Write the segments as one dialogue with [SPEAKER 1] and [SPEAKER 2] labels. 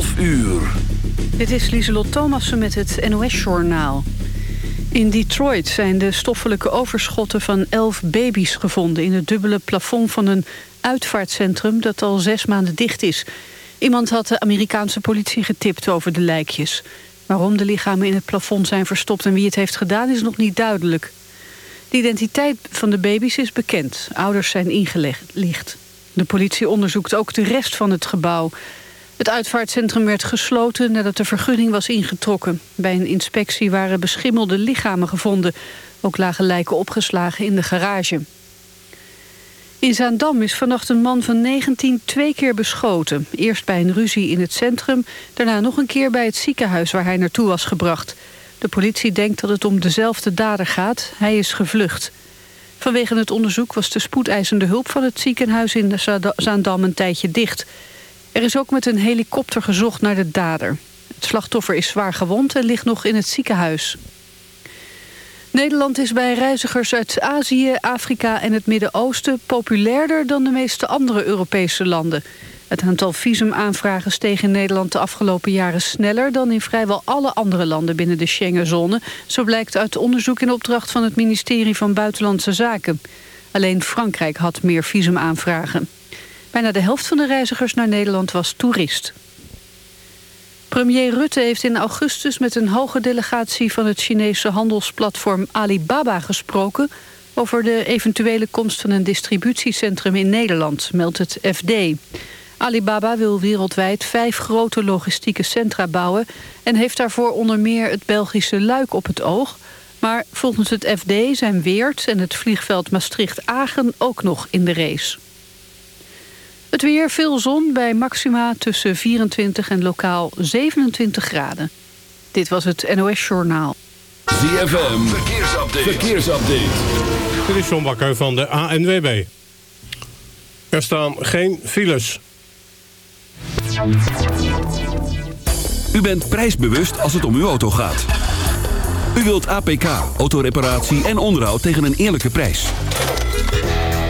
[SPEAKER 1] 11 uur.
[SPEAKER 2] Dit is Lieselot Thomassen met het NOS-journaal. In Detroit zijn de stoffelijke overschotten van elf baby's gevonden... in het dubbele plafond van een uitvaartcentrum dat al zes maanden dicht is. Iemand had de Amerikaanse politie getipt over de lijkjes. Waarom de lichamen in het plafond zijn verstopt en wie het heeft gedaan is nog niet duidelijk. De identiteit van de baby's is bekend. Ouders zijn ingelicht. De politie onderzoekt ook de rest van het gebouw. Het uitvaartcentrum werd gesloten nadat de vergunning was ingetrokken. Bij een inspectie waren beschimmelde lichamen gevonden. Ook lagen lijken opgeslagen in de garage. In Zaandam is vannacht een man van 19 twee keer beschoten. Eerst bij een ruzie in het centrum, daarna nog een keer bij het ziekenhuis waar hij naartoe was gebracht. De politie denkt dat het om dezelfde dader gaat. Hij is gevlucht. Vanwege het onderzoek was de spoedeisende hulp van het ziekenhuis in Zaandam een tijdje dicht. Er is ook met een helikopter gezocht naar de dader. Het slachtoffer is zwaar gewond en ligt nog in het ziekenhuis. Nederland is bij reizigers uit Azië, Afrika en het Midden-Oosten... populairder dan de meeste andere Europese landen. Het aantal visumaanvragen steeg in Nederland de afgelopen jaren sneller... dan in vrijwel alle andere landen binnen de Schengenzone. Zo blijkt uit onderzoek in opdracht van het ministerie van Buitenlandse Zaken. Alleen Frankrijk had meer visumaanvragen. Bijna de helft van de reizigers naar Nederland was toerist. Premier Rutte heeft in augustus met een hoge delegatie van het Chinese handelsplatform Alibaba gesproken over de eventuele komst van een distributiecentrum in Nederland, meldt het FD. Alibaba wil wereldwijd vijf grote logistieke centra bouwen... en heeft daarvoor onder meer het Belgische Luik op het oog. Maar volgens het FD zijn Weert en het vliegveld Maastricht-Agen ook nog in de race. Het weer, veel zon bij maxima tussen 24 en lokaal 27 graden. Dit was het NOS Journaal.
[SPEAKER 1] ZFM, verkeersupdate. verkeersupdate.
[SPEAKER 3] Dit is John Bakker van de ANWB. Er staan geen files.
[SPEAKER 1] U bent prijsbewust als het om uw auto gaat. U wilt APK, autoreparatie en onderhoud tegen een eerlijke prijs.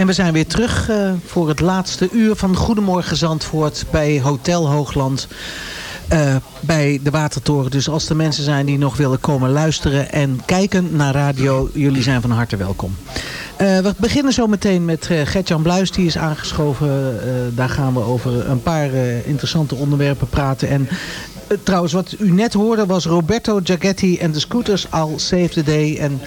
[SPEAKER 4] en we zijn weer terug eh, voor het laatste uur van Goedemorgen Zandvoort bij Hotel Hoogland. eh, bij de Watertoren. Dus als er mensen zijn die nog willen komen luisteren en kijken naar radio, jullie zijn van harte welkom. Eh, we beginnen zo meteen met uh, Gertjan Bluis, die is aangeschoven. Daar gaan we over een paar interessante onderwerpen praten. En trouwens, wat u net hoorde was Roberto Giagetti en de Scooters al Save the Day. En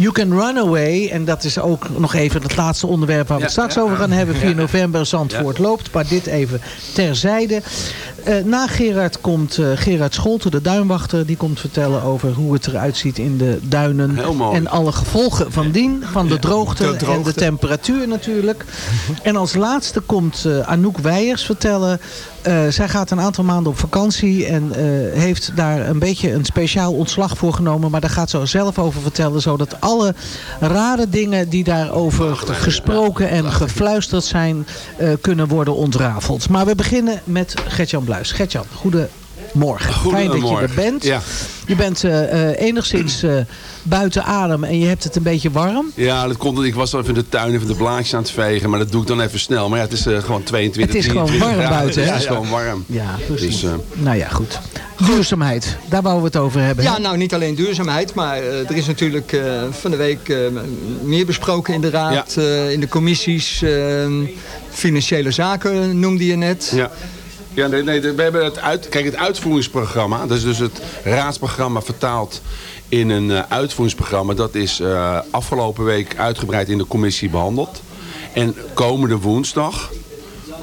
[SPEAKER 4] You Can Run Away. En dat is ook nog even het laatste onderwerp waar we het straks over gaan hebben. 4 november Zandvoort loopt. Maar dit even terzijde. Eh, na Gerard komt eh, Gerard Scholten, de duinwachter. Die komt vertellen over hoe het eruit ziet in de duinen. En alle gevolgen van dien. Van de, droogte,
[SPEAKER 5] de droogte.
[SPEAKER 4] en de temperatuur natuurlijk. En als laatste komt eh, Anouk Weijers vertellen. zij gaat een aantal maanden op vakantie. En heeft daar een beetje een speciaal ontslag voor genomen. Maar daar gaat ze zelf over vertellen. Zodat alle rare dingen die daarover gesproken en gefluisterd zijn. kunnen worden ontrafeld. Maar we beginnen met Gertjan Bluis. Gertjan, goedemorgen. Fijn dat je er bent.
[SPEAKER 6] Ja.
[SPEAKER 4] Je bent eh, eh, enigszins eh, buiten adem en je hebt het een beetje warm.
[SPEAKER 6] Ja, dat komt. Ik was al even in de tuin even de blaadjes aan het vegen. Maar dat doe ik dan even snel. Maar ja, het is eh, gewoon 22,
[SPEAKER 4] Het is gewoon
[SPEAKER 6] 23
[SPEAKER 4] warm
[SPEAKER 6] graden.
[SPEAKER 4] buiten, hè?
[SPEAKER 6] Het is gewoon warm.
[SPEAKER 4] Ja, precies.
[SPEAKER 6] Dus, eh,
[SPEAKER 4] nou ja, goed. Duurzaamheid, daar wouden we het over hebben.
[SPEAKER 5] Ja, nou niet alleen duurzaamheid, maar er is natuurlijk eh, van de week eh, meer besproken in de raad, eh, in de commissies. financiële zaken noemde je net.
[SPEAKER 6] Ja. Ja, nee, we hebben het uit, kijk, het uitvoeringsprogramma, dat is dus het raadsprogramma vertaald in een eh, uitvoeringsprogramma. Dat is eh, afgelopen week uitgebreid in de commissie behandeld. En komende woensdag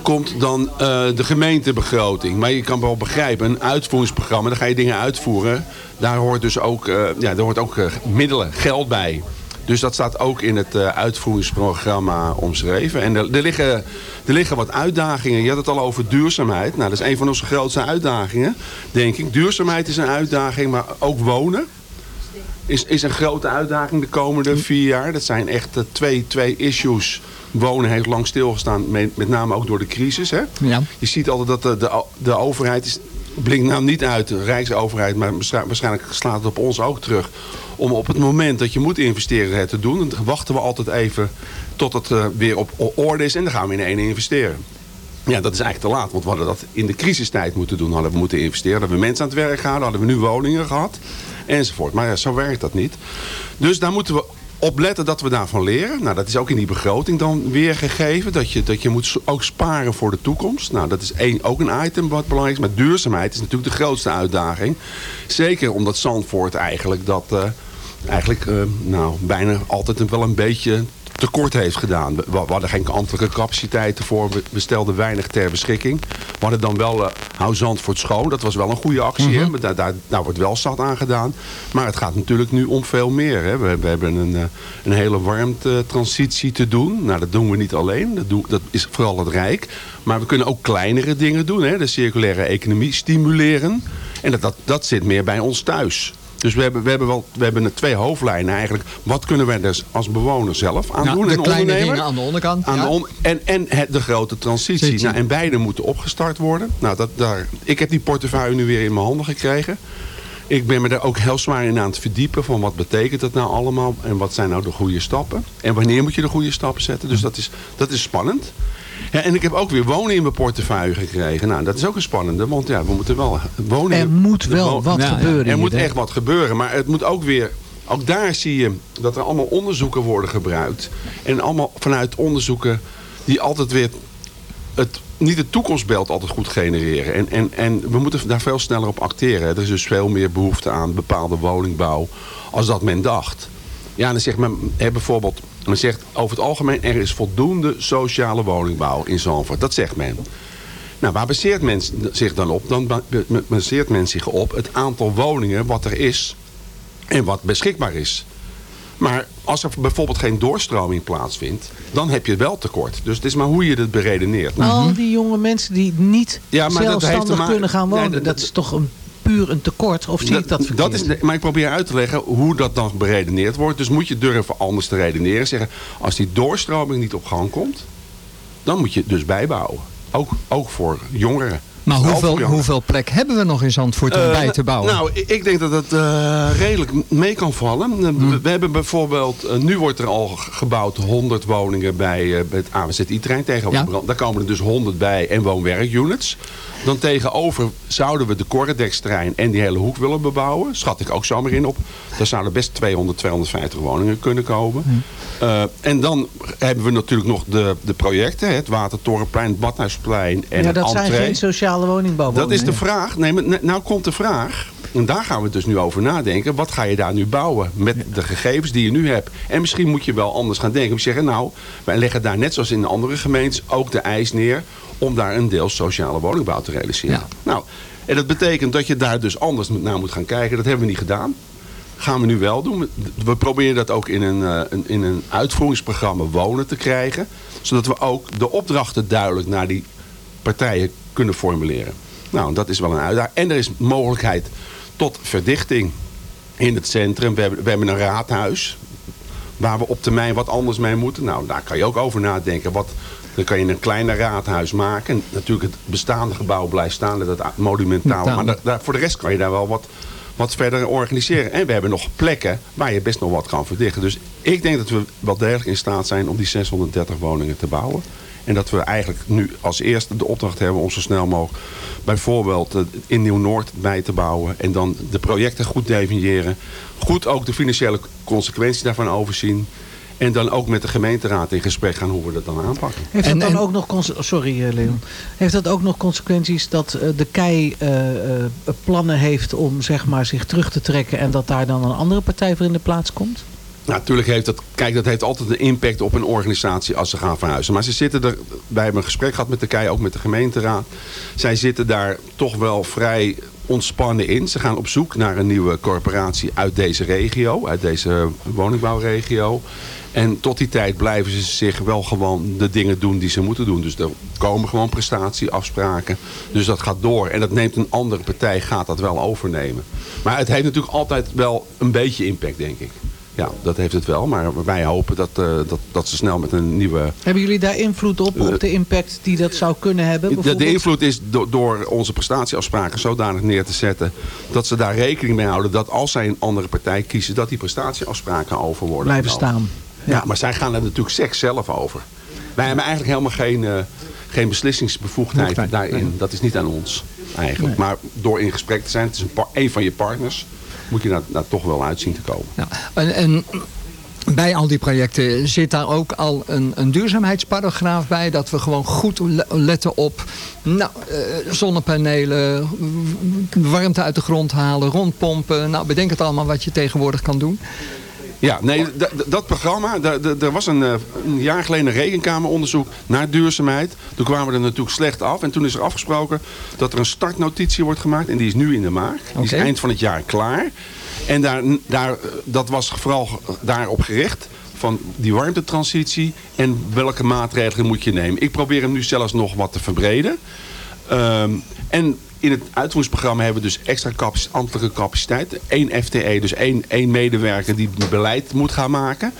[SPEAKER 6] komt dan eh, de gemeentebegroting. Maar je kan wel begrijpen, een uitvoeringsprogramma, daar ga je dingen uitvoeren. Daar hoort dus ook, ja, daar hoort ook middelen, geld bij. Dus dat staat ook in het eh, uitvoeringsprogramma omschreven. En er, er, liggen, er liggen wat uitdagingen. Je had het al over duurzaamheid. Nou, dat is een van onze grootste uitdagingen, denk ik. Duurzaamheid is een uitdaging, maar ook wonen is, is een grote uitdaging de komende vier jaar. Dat zijn echt eh, twee, twee issues. Wonen heeft lang stilgestaan, met, met name ook door de crisis. Hè?
[SPEAKER 5] Ja.
[SPEAKER 6] Je ziet altijd dat de, de, de overheid is, blinkt nou niet uit, de Rijksoverheid, maar waarsch- waarschijnlijk slaat het op ons ook terug. Om op het moment dat je moet investeren het te doen. En dan wachten we altijd even tot het eh, weer op orde is en dan gaan we in één investeren. Ja, dat is eigenlijk te laat. Want we hadden dat in de crisistijd moeten doen. Hadden we moeten investeren. Hadden we mensen aan het werk gehouden. Hadden we nu woningen gehad. Enzovoort. Maar ja, zo werkt dat niet. Dus daar moeten we op letten dat we daarvan leren. Nou, dat is ook in die begroting dan weergegeven. Dat je, dat je moet ook sparen voor de toekomst. Nou, dat is één, ook een item wat belangrijk is. Maar duurzaamheid is natuurlijk de grootste uitdaging. Zeker omdat Zandvoort eigenlijk dat... eh, eigenlijk eh, nou, bijna altijd wel een beetje tekort heeft gedaan. We, we hadden geen ambtelijke capaciteiten voor. We, stelden weinig ter beschikking. We hadden dan wel uh, Hou Zandvoort schoon. Dat was wel een goede actie. hè? Maar Daar, daar, daar wordt wel zat aan gedaan. Maar het gaat natuurlijk nu om veel meer. Hè? We, we hebben een, eh, een hele warmtetransitie te doen. Nou, dat doen we niet alleen. Dat, doen, dat is vooral het Rijk. Maar we kunnen ook kleinere dingen doen. Hè? De circulaire economie stimuleren. En dat, dat, dat zit meer bij ons thuis. Dus we hebben, we hebben, wel, we hebben twee hoofdlijnen eigenlijk. Wat kunnen wij dus als bewoner zelf aan
[SPEAKER 5] Ja,
[SPEAKER 6] doen?
[SPEAKER 5] de
[SPEAKER 6] en
[SPEAKER 5] kleine dingen aan de onderkant.
[SPEAKER 6] Aan
[SPEAKER 5] ja.
[SPEAKER 6] de on- en en het, de grote transitie.
[SPEAKER 5] Transitie.
[SPEAKER 6] Nou, en beide moeten opgestart worden. Nou, dat, daar, ik heb die portefeuille nu weer in mijn handen gekregen. Ik ben me daar ook heel zwaar in aan het verdiepen. Van wat betekent dat nou allemaal? En wat zijn nou de goede stappen? En wanneer moet je de goede stappen zetten? Dus dat is, dat is spannend. Ja, en ik heb ook weer wonen in mijn portefeuille gekregen. Nou, dat is ook een spannende. Want ja, we moeten wel wonen.
[SPEAKER 4] Er moet wel
[SPEAKER 6] wo-
[SPEAKER 4] wat
[SPEAKER 5] Ja, ja.
[SPEAKER 4] gebeuren.
[SPEAKER 6] er
[SPEAKER 4] hier,
[SPEAKER 6] moet
[SPEAKER 4] hè?
[SPEAKER 6] echt wat gebeuren. Maar het moet ook weer... Ook daar zie je dat er allemaal onderzoeken worden gebruikt. En allemaal vanuit onderzoeken die altijd weer... Het, niet het toekomstbeeld altijd goed genereren. En, en, en we moeten daar veel sneller op acteren. Er is dus veel meer behoefte aan bepaalde woningbouw als dat men dacht. Ja, dan zegt men hè, bijvoorbeeld... Men zegt over het algemeen er is voldoende sociale woningbouw in Zandvoort. Dat zegt men. Nou, waar baseert men zich dan op? Dan ba- ba- baseert men zich op het aantal woningen wat er is en wat beschikbaar is. Maar als er bijvoorbeeld geen doorstroming plaatsvindt, dan heb je wel tekort. Dus het is maar hoe je het beredeneert. Nou,
[SPEAKER 4] Al die jonge mensen die niet
[SPEAKER 6] Ja, dat
[SPEAKER 4] zelfstandig kunnen gaan
[SPEAKER 6] Nee,
[SPEAKER 4] wonen.
[SPEAKER 6] dat-
[SPEAKER 4] dat is toch een, puur een tekort? Of zie ik dat verkeerd?
[SPEAKER 6] is, de- maar ik probeer uit te leggen hoe dat dan beredeneerd wordt. Dus moet je durven anders te redeneren. Zeggen, als die doorstroming niet op gang komt, dan moet je het dus bijbouwen. Ook, ook voor jongeren.
[SPEAKER 5] Maar hoeveel,
[SPEAKER 6] voor jongeren.
[SPEAKER 5] hoeveel plek hebben we nog in Zandvoort om
[SPEAKER 6] Eh,
[SPEAKER 5] bij te bouwen?
[SPEAKER 6] Nou, ik- denk dat het eh, redelijk mee kan vallen. Eh,
[SPEAKER 5] Hmm.
[SPEAKER 6] We, we hebben bijvoorbeeld, nu wordt er al ge- gebouwd 100 woningen bij, eh, bij het AWZI-terrein tegenover
[SPEAKER 5] Ja.
[SPEAKER 6] brand. Daar komen er dus 100 bij en woon-werkunits. Dan tegenover zouden we de Corredex-terrein en die hele hoek willen bebouwen. Schat ik ook zomaar in op. Daar zouden best 200, 250 woningen kunnen komen.
[SPEAKER 5] Hmm.
[SPEAKER 6] Eh, en dan hebben we natuurlijk nog de, de projecten. Het Watertorenplein, het Badhuisplein en
[SPEAKER 4] ja,
[SPEAKER 6] het
[SPEAKER 4] dat zijn geen sociale woningbouwwoningen.
[SPEAKER 6] Dat is de vraag. Nee, maar nou komt de vraag. En daar gaan we dus nu over nadenken. Wat ga je daar nu bouwen met de gegevens die je nu hebt? En misschien moet je wel anders gaan denken. We zeggen, nou, wij leggen daar net zoals in andere gemeentes ook de eis neer... om daar een deels sociale woningbouw te realiseren.
[SPEAKER 5] Ja.
[SPEAKER 6] Nou, en dat betekent dat je daar dus anders naar moet gaan kijken. Dat hebben we niet gedaan. Gaan we nu wel doen. We- proberen dat ook in een, eh, een- in een uitvoeringsprogramma wonen te krijgen. Zodat we ook de opdrachten duidelijk naar die partijen kunnen formuleren. Nou, dat is wel een uitdaging. En er is mogelijkheid tot verdichting in het centrum. We hebben, we hebben een raadhuis waar we op termijn wat anders mee moeten. Nou, daar kan je ook over nadenken. Wat, dan kan je een kleiner raadhuis maken. En natuurlijk het bestaande gebouw blijft staan. Dat monumentaal.
[SPEAKER 5] Metaal.
[SPEAKER 6] Maar daar, daar- voor de rest kan je daar wel wat, wat verder organiseren. En we hebben nog plekken waar je best nog wat kan verdichten. Dus ik denk dat we wel degelijk in staat zijn om die 630 woningen te bouwen. En dat we eigenlijk nu als eerste de opdracht hebben om zo snel mogelijk bijvoorbeeld eh, in Nieuw-Noord bij te bouwen. En dan de projecten goed definiëren. Goed ook de financiële consequenties daarvan overzien. En dan ook met de gemeenteraad in gesprek gaan hoe we dat dan aanpakken.
[SPEAKER 4] Heeft
[SPEAKER 5] En-
[SPEAKER 4] dat dan
[SPEAKER 5] en-
[SPEAKER 4] ook nog sorry eh, Leon. Heeft dat ook nog consequenties dat eh, de KEI plannen heeft om zeg maar, zich terug te trekken en dat daar dan een andere partij voor in de plaats komt?
[SPEAKER 6] Natuurlijk heeft dat, kijk, dat heeft altijd een impact op een organisatie als ze gaan verhuizen. Maar ze zitten er, wij hebben een gesprek gehad met KEI, ook met de gemeenteraad. Zij zitten daar toch wel vrij ontspannen in. Ze gaan op zoek naar een nieuwe corporatie uit deze regio, uit deze woningbouwregio. En tot die tijd blijven ze zich wel gewoon de dingen doen die ze moeten doen. Dus er komen gewoon prestatieafspraken. Dus dat gaat door. En dat neemt een andere partij, gaat dat wel overnemen. Maar het heeft natuurlijk altijd wel een beetje impact, denk ik. Ja, dat heeft het wel. Maar wij hopen dat, eh, dat, dat ze snel met een nieuwe...
[SPEAKER 4] Hebben jullie daar invloed op, op de impact die dat zou kunnen hebben?
[SPEAKER 6] De, de invloed is do- door onze prestatieafspraken zodanig neer te zetten... dat ze daar rekening mee houden dat als zij een andere partij kiezen... dat die prestatieafspraken over worden
[SPEAKER 4] Blijven staan.
[SPEAKER 6] Ja, maar zij gaan er natuurlijk seks zelf over. Wij hebben eigenlijk helemaal geen, eh, geen beslissingsbevoegdheid
[SPEAKER 5] Bevoegdheid,
[SPEAKER 6] daarin. Dat is niet aan ons eigenlijk. Maar door in gesprek te zijn, het is een, een van je partners... moet je daar, toch wel uitzien te komen.
[SPEAKER 5] En, en bij al die projecten zit daar ook al een, een duurzaamheidsparagraaf bij. Dat we gewoon goed le- letten op nou, eh, zonnepanelen, warmte uit de grond halen, rondpompen. Nou, bedenk het allemaal wat je tegenwoordig kan doen.
[SPEAKER 6] Ja, nee, dat programma, er was een, eh, een jaar geleden een rekenkameronderzoek naar duurzaamheid. Toen kwamen we er natuurlijk slecht af. En toen is er afgesproken dat er een startnotitie wordt gemaakt. En die is nu in de maak. Die is eind van het jaar klaar. En daar, daar, eh, dat was vooral daarop gericht van die warmtetransitie en welke maatregelen moet je nemen. Ik probeer hem nu zelfs nog wat te verbreden. Ehm, en in het uitvoeringsprogramma hebben we dus extra capaci- ambtelijke capaciteit. Eén FTE, dus één, één medewerker die beleid moet gaan maken.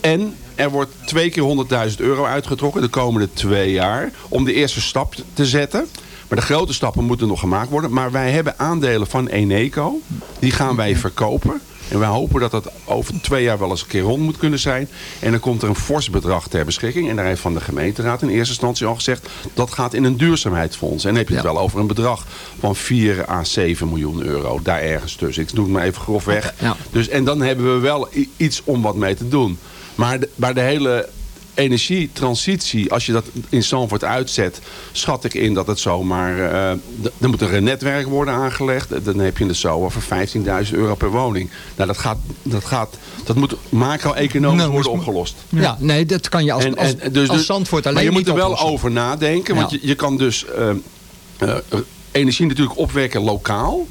[SPEAKER 6] En er wordt twee keer 100.000 euro uitgetrokken de komende twee jaar. Om de eerste stap te zetten. Maar de grote stappen moeten nog gemaakt worden. Maar wij hebben aandelen van Eneco. Die gaan wij verkopen. En wij hopen dat dat over twee jaar wel eens een keer rond moet kunnen zijn. En dan komt er een fors bedrag ter beschikking. En daar heeft van de gemeenteraad in eerste instantie al gezegd... dat gaat in een duurzaamheidsfonds. En dan heb je het
[SPEAKER 5] Ja.
[SPEAKER 6] wel over een bedrag van 4 à 7 miljoen euro. Daar ergens tussen. Ik doe het maar even grofweg.
[SPEAKER 5] Ja.
[SPEAKER 6] Dus, en dan hebben we wel iets om wat mee te doen. Maar de, maar de hele energietransitie, als je dat in Zandvoort uitzet, schat ik in dat het zomaar... eh, d- er moet een netwerk worden aangelegd. Dan heb je het zo over 15.000 euro per woning. Nou, dat, gaat, dat, gaat, dat moet macro-economisch
[SPEAKER 5] Nou,
[SPEAKER 6] worden opgelost.
[SPEAKER 5] Ja, nee, dat kan je als,
[SPEAKER 6] En-
[SPEAKER 5] als,
[SPEAKER 6] en dus-
[SPEAKER 5] als
[SPEAKER 6] dus-
[SPEAKER 5] Zandvoort alleen
[SPEAKER 6] maar je moet er wel
[SPEAKER 5] oplossen.
[SPEAKER 6] over nadenken. Want
[SPEAKER 5] Ja.
[SPEAKER 6] je, je kan dus eh, eh, energie natuurlijk opwekken lokaal.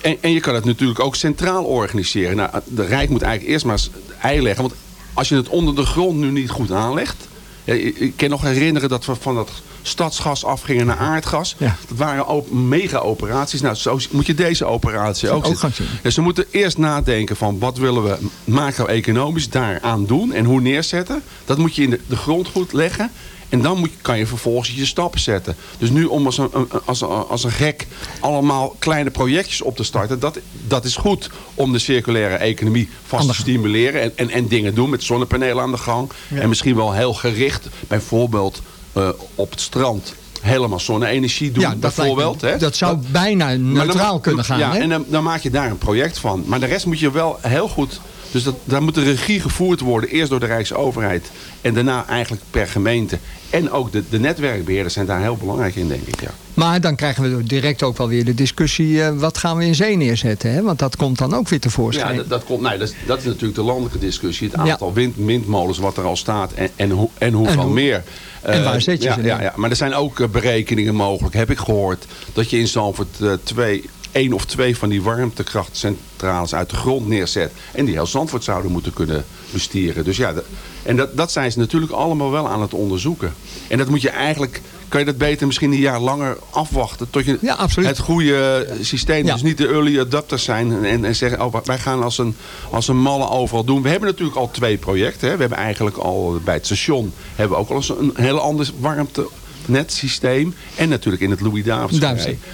[SPEAKER 6] En, en je kan het natuurlijk ook centraal organiseren. Nou, de Rijk moet eigenlijk eerst maar eens ei leggen. Want als je het onder de grond nu niet goed aanlegt... Ja, ik kan nog herinneren dat we van dat stadsgas afgingen naar aardgas.
[SPEAKER 5] Ja.
[SPEAKER 6] Dat waren op- mega-operaties. Nou, zo moet je deze operatie ook,
[SPEAKER 5] Ook gaan zien.
[SPEAKER 6] Dus we moeten eerst nadenken van wat willen we macro-economisch daaraan doen en hoe neerzetten. Dat moet je in de, de grond goed leggen. En dan moet, kan je vervolgens je stappen zetten. Dus nu om als een, als, als een gek allemaal kleine projectjes op te starten. Dat, dat is goed om de circulaire economie vast te stimuleren. En, en, en dingen doen met zonnepanelen aan de gang. En misschien wel heel gericht. Bijvoorbeeld eh, op het strand helemaal zonne-energie doen.
[SPEAKER 5] Ja, dat
[SPEAKER 6] bijvoorbeeld.
[SPEAKER 5] lijkt
[SPEAKER 6] hè.
[SPEAKER 5] dat zou bijna
[SPEAKER 6] dan-
[SPEAKER 5] neutraal kunnen gaan.
[SPEAKER 6] Ja,
[SPEAKER 5] hè?
[SPEAKER 6] en dan, dan maak je daar een project van. Maar de rest moet je wel heel goed... Dus dat, daar moet de regie gevoerd worden. Eerst door de Rijksoverheid. En daarna eigenlijk per gemeente. En ook de, de netwerkbeheerders zijn daar heel belangrijk in, denk ik. Ja.
[SPEAKER 5] Maar dan krijgen we direct ook wel weer de discussie... eh, wat gaan we in zee neerzetten? Hè? Want dat komt dan ook weer
[SPEAKER 6] Ja,
[SPEAKER 5] tevoorschijn.
[SPEAKER 6] dat, dat, komt, nee, dat, is, dat is natuurlijk de landelijke discussie. Het
[SPEAKER 5] Ja.
[SPEAKER 6] aantal wind, windmolens wat er al staat en, en, hoe, en hoeveel
[SPEAKER 5] En hoe-
[SPEAKER 6] meer.
[SPEAKER 5] en
[SPEAKER 6] Eh,
[SPEAKER 5] waar zet je
[SPEAKER 6] ja,
[SPEAKER 5] ze
[SPEAKER 6] ja, ja, Maar er zijn ook eh, berekeningen mogelijk, heb ik gehoord. Dat je in Zandvoort eh, twee, één of twee van die warmtekrachtcentrales uit de grond neerzet. En die heel Zandvoort zouden moeten kunnen bestieren. Dus ja, dat- en dat, dat zijn ze natuurlijk allemaal wel aan het onderzoeken. En dat moet je eigenlijk... Kan je dat beter misschien een jaar langer afwachten... tot je
[SPEAKER 5] Ja, absoluut.
[SPEAKER 6] het goede systeem...
[SPEAKER 5] Ja.
[SPEAKER 6] dus niet de early adapters zijn en, en zeggen... Oh, wij gaan als een, als een malle overal doen. We hebben natuurlijk al twee projecten. Hè. We hebben eigenlijk al bij het station... hebben we ook al eens een heel ander warmtenetsysteem. En natuurlijk in het Louis Davids.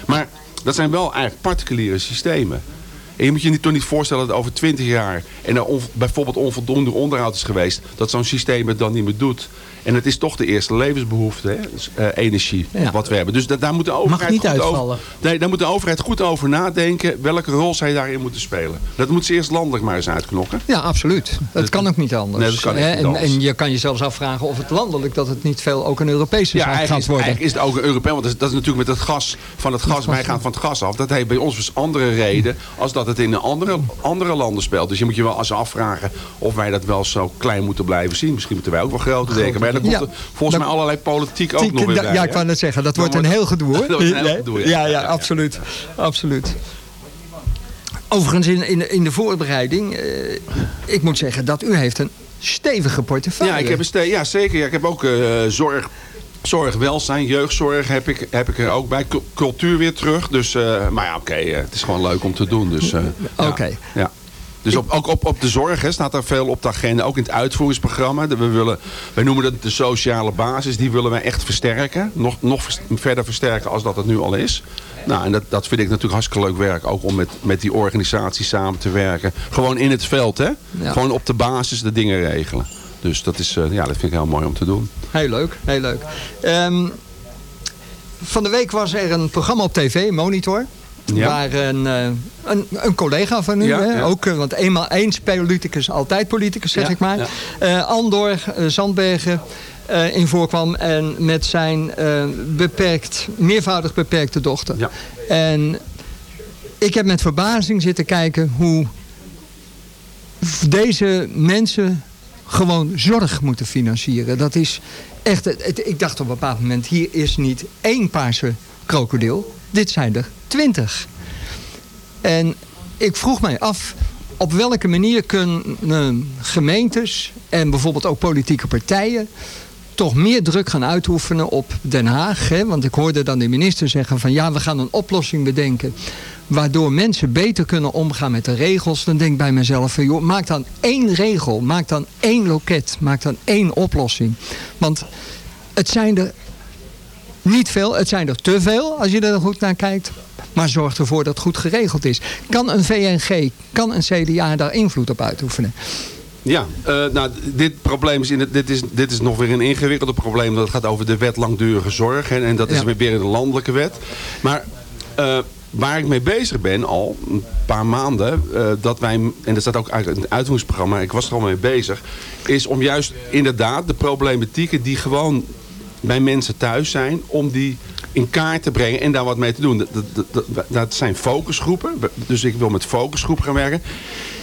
[SPEAKER 6] Maar dat zijn wel eigenlijk particuliere systemen. En je moet je toch niet voorstellen dat over 20 jaar... en er on- bijvoorbeeld onvoldoende onderhoud is geweest... dat zo'n systeem het dan niet meer doet. En het is toch de eerste levensbehoefte, hè? Dus, eh, energie,
[SPEAKER 5] Ja.
[SPEAKER 6] wat we hebben. Dus da- daar moet de overheid
[SPEAKER 4] niet
[SPEAKER 6] goed
[SPEAKER 4] uitvallen.
[SPEAKER 6] Over, nee, daar moet de overheid goed over nadenken... welke rol zij daarin moeten spelen. Dat moet ze eerst landelijk maar eens uitknokken.
[SPEAKER 5] Ja, absoluut. Het kan ook niet anders.
[SPEAKER 6] Nee, dat kan echt
[SPEAKER 5] Hè?
[SPEAKER 6] niet
[SPEAKER 5] en,
[SPEAKER 6] anders.
[SPEAKER 5] en je kan je zelfs afvragen of het landelijk... dat het niet veel ook een Europese
[SPEAKER 6] Ja,
[SPEAKER 5] zaak gaat worden.
[SPEAKER 6] eigenlijk is het ook een Europees. Want dat is, dat is natuurlijk met het gas van het gas. Wij gaan van het gas af. Dat heeft bij ons dus andere reden. als dat het in andere, andere landen speelt. Dus je moet je wel als afvragen. of wij dat wel zo klein moeten blijven zien. Misschien moeten wij ook wel groter denken. Maar dan komt
[SPEAKER 5] Ja.
[SPEAKER 6] er volgens
[SPEAKER 5] Dan-
[SPEAKER 6] mij allerlei politiek ook nog weer bij.
[SPEAKER 5] ja, ik wou net zeggen, dat wordt een heel gedoe hoor.
[SPEAKER 6] Ja.
[SPEAKER 5] ja, absoluut. absoluut. Overigens, in, in, in de voorbereiding, eh, ik moet zeggen dat u heeft een stevige portefeuille.
[SPEAKER 6] Ja, ik heb een ja zeker. Ja, ik heb ook eh, zorg, zorg, welzijn, jeugdzorg heb ik, heb ik er ook bij. Cul- Cultuur weer terug. Dus, eh, maar ja, oké, het is gewoon leuk om te doen. Dus.
[SPEAKER 5] Oké.
[SPEAKER 6] Ja. Dus op, ook op, op de zorg hè, staat er veel op de agenda. Ook in het uitvoeringsprogramma. We willen, wij noemen dat de sociale basis. Die willen wij echt versterken. Nog, nog vers- verder versterken als dat het nu al is. Nou, en dat, dat vind ik natuurlijk hartstikke leuk werk. Ook om met, met die organisatie samen te werken. Gewoon in het veld, hè.
[SPEAKER 5] Ja.
[SPEAKER 6] Gewoon op de basis de dingen regelen. Dus dat, is, eh, ja, dat vind ik heel mooi om te doen.
[SPEAKER 5] Heel leuk, heel leuk. Ehm, van de week was er een programma op tv, Monitor.
[SPEAKER 6] Ja.
[SPEAKER 5] Waar een, eh, een, een collega van u,
[SPEAKER 6] Ja,
[SPEAKER 5] hè,
[SPEAKER 6] ja.
[SPEAKER 5] ook, eh, want eenmaal eens politicus, altijd politicus, zeg ik maar. Eh, Andor Zandbergen eh, in voorkwam en met zijn beperkt, meervoudig beperkte dochter.
[SPEAKER 6] Ja.
[SPEAKER 5] En ik heb met verbazing zitten kijken hoe deze mensen gewoon zorg moeten financieren. Dat is echt, het- ik dacht op een bepaald moment, hier is niet één paarse krokodil. Dit zijn er twintig. En ik vroeg mij af, op welke manier kunnen gemeentes en bijvoorbeeld ook politieke partijen toch meer druk gaan uitoefenen op Den Haag. Hè? Want ik hoorde dan de minister zeggen van ja, we gaan een oplossing bedenken. Waardoor mensen beter kunnen omgaan met de regels. Dan denk ik bij mezelf van joh, maak dan één regel. Maak dan één loket. Maak dan één oplossing. Want het zijn er niet veel. Het zijn er te veel als je er goed naar kijkt. Maar zorg ervoor dat het goed geregeld is. Kan een VNG, kan een CDA daar invloed op uitoefenen?
[SPEAKER 6] Ja, eh, nou, dit probleem is, in het, dit, is, dit is nog weer een ingewikkelde probleem. Dat gaat over de wet langdurige zorg. hè, en dat is
[SPEAKER 5] Ja.
[SPEAKER 6] weer weer de landelijke wet. Maar eh, waar ik mee bezig ben al een paar maanden. eh, dat wij, en dat staat ook eigenlijk in het uitvoeringsprogramma. Ik was er al mee bezig. Is om juist inderdaad de problematieken die gewoon bij mensen thuis zijn. Om die in kaart te brengen en daar wat mee te doen. Dat, dat, dat, zijn focusgroepen. Dus ik wil met focusgroepen gaan werken.